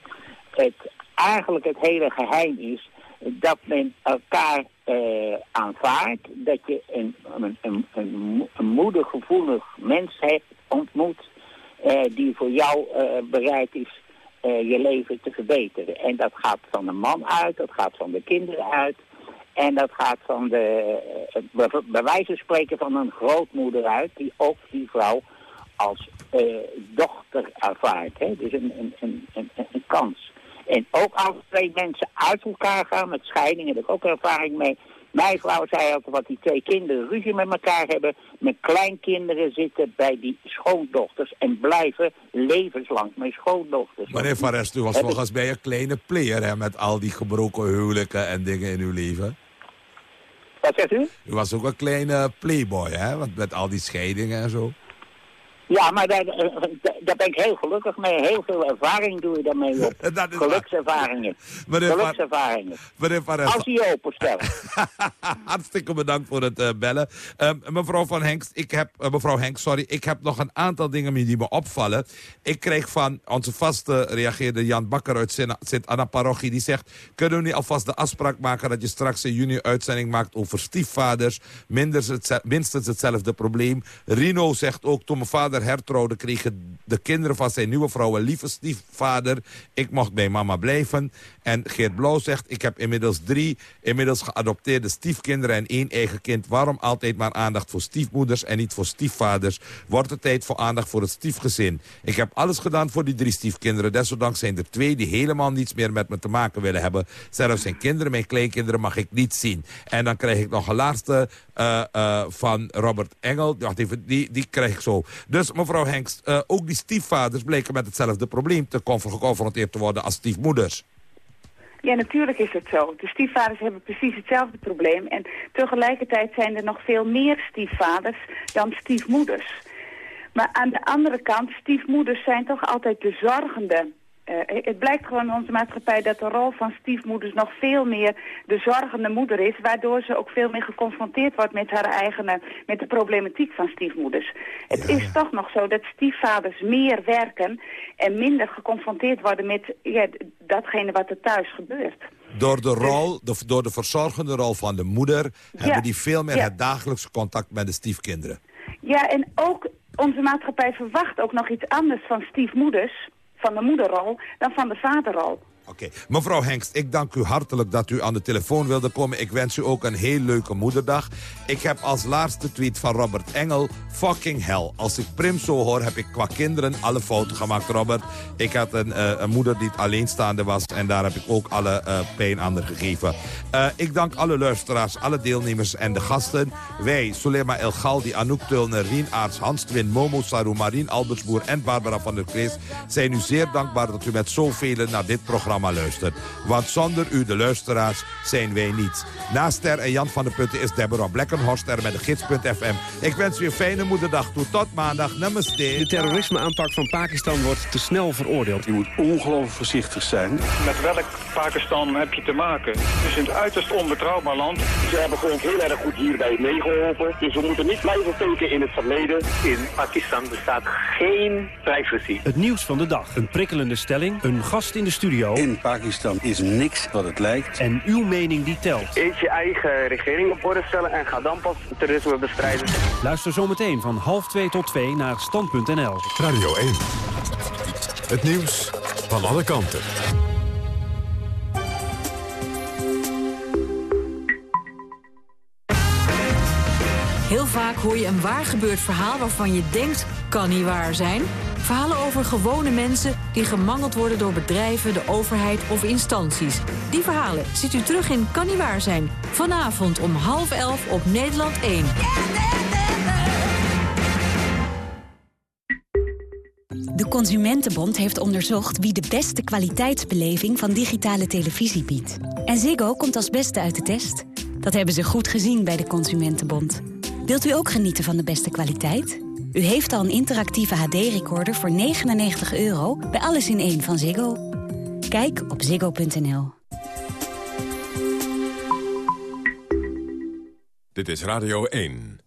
Het, eigenlijk het hele geheim is dat men elkaar eh, aanvaardt, dat je een, een, een, mens hebt ontmoet eh, die voor jou eh, bereid is je leven te verbeteren. En dat gaat van de man uit, dat gaat van de kinderen uit. En dat gaat van de, bij, wijze van spreken van een grootmoeder uit, die ook die vrouw als dochter ervaart. Hè? Dus een, een, een, een kans. En ook als twee mensen uit elkaar gaan met scheidingen, heb ik ook ervaring mee. Mijn vrouw zei altijd, wat die twee kinderen ruzie met elkaar hebben, met kleinkinderen zitten bij die schoondochters en blijven levenslang met schoondochters. Meneer Fares, u was Heb volgens mij een kleine player hè, met al die gebroken huwelijken en dingen in uw leven. Wat zegt u? U was ook een kleine playboy, hè? Want met al die scheidingen en zo. Ja, maar daar, eh, daar- ben ik heel gelukkig mee. Heel veel ervaring doe je daarmee op. [LAUGHS] Gelukservaringen. Gelukservaringen. Als die je openstellen. [LAUGHS] hartstikke bedankt voor het eh, bellen. Ehm, mevrouw van Henks, ik heb, eh, mevrouw Henks, sorry, ik heb nog een aantal dingen die me opvallen. Ik kreeg van onze vaste reageerde Jan Bakker uit Sint-Anna Parochie. Die zegt, kunnen we niet alvast de afspraak maken dat je straks in juni uitzending maakt over stiefvaders? Minders minstens hetzelfde probleem. Rino zegt ook, toen mijn vader hertrouwde kregen de kinderen van zijn nieuwe vrouw een lieve stiefvader. Ik mocht bij mama blijven. En Geert Blauw zegt, ik heb inmiddels drie inmiddels geadopteerde stiefkinderen en één eigen kind. Waarom altijd maar aandacht voor stiefmoeders en niet voor stiefvaders? Wordt het tijd voor aandacht voor het stiefgezin? Ik heb alles gedaan voor die drie stiefkinderen. Desondanks zijn er twee die helemaal niets meer met me te maken willen hebben. Zelfs zijn kinderen, mijn kleinkinderen, mag ik niet zien. En dan krijg ik nog een laatste eh, eh, van Robert Engel. Die, die krijg ik zo. Dus mevrouw Hengst, eh, ook die stiefvaders bleken met hetzelfde probleem te conf- geconfronteerd te worden als stiefmoeders. Ja, natuurlijk is het zo. De stiefvaders hebben precies hetzelfde probleem. En tegelijkertijd zijn er nog veel meer stiefvaders dan stiefmoeders. Maar aan de andere kant, stiefmoeders zijn toch altijd de zorgende. Eh, het blijkt gewoon in onze maatschappij dat de rol van stiefmoeders nog veel meer de zorgende moeder is. Waardoor ze ook veel meer geconfronteerd wordt met haar eigen, met de problematiek van stiefmoeders. Het is toch nog zo dat stiefvaders meer werken en minder geconfronteerd worden met ja, datgene wat er thuis gebeurt. Door de, rol, de, door de verzorgende rol van de moeder... hebben die veel meer het dagelijkse contact met de stiefkinderen. Ja, en ook onze maatschappij verwacht ook nog iets anders van stiefmoeders, van de moederrol, dan van de vaderrol. Oké, mevrouw Hengst, ik dank u hartelijk dat u aan de telefoon wilde komen. Ik wens u ook een heel leuke moederdag. Ik heb als laatste tweet van Robert Engel... Fucking hell. Als ik Prim zo hoor, heb ik qua kinderen alle fouten gemaakt, Robert. Ik had een, eh, een moeder die alleenstaande was... en daar heb ik ook alle eh, pijn aan gegeven. Eh, ik dank alle luisteraars, alle deelnemers en de gasten. Wij, Sulema El Galdi, Anouk Tulner, Rien Aarts, Hans Twin... Momo Saru, Marien Albersboer en Barbara van der Krees... zijn u zeer dankbaar dat u met zoveel naar dit programma luistert. Want zonder u, de luisteraars, zijn wij niets. Naast Ster en Jan van der Putten is Deborah Blekkenhorst er met de gids.fm. Ik wens u een fijne moederdag toe. Tot maandag. Namaste. De terrorismeaanpak van Pakistan wordt te snel veroordeeld. Je moet ongelooflijk voorzichtig zijn. Met welk Pakistan heb je te maken? Het is een uiterst onbetrouwbaar land. Ze hebben gewoon heel erg goed hierbij meegeholpen. Dus we moeten niet blijven steken in het verleden. In Pakistan bestaat geen privacy. Het nieuws van de dag. Een prikkelende stelling. Een gast in de studio. In Pakistan is niks wat het lijkt. En uw mening die telt. Eerst je eigen regering op orde stellen en ga dan pas terrorisme bestrijden. Luister zometeen van half 2 tot 2 naar stand.nl. Radio 1. Het nieuws van alle kanten. Heel vaak hoor je een waar gebeurd verhaal waarvan je denkt, kan niet waar zijn. Verhalen over gewone mensen die gemangeld worden door bedrijven, de overheid of instanties. Die verhalen ziet u terug in Kan niet waar zijn. Vanavond om half elf op Nederland 1. De Consumentenbond heeft onderzocht wie de beste kwaliteitsbeleving van digitale televisie biedt. En Ziggo komt als beste uit de test. Dat hebben ze goed gezien bij de Consumentenbond. Wilt u ook genieten van de beste kwaliteit? U heeft al een interactieve HD-recorder voor 99 euro bij Alles in één van Ziggo. Kijk op ziggo.nl. Dit is Radio 1.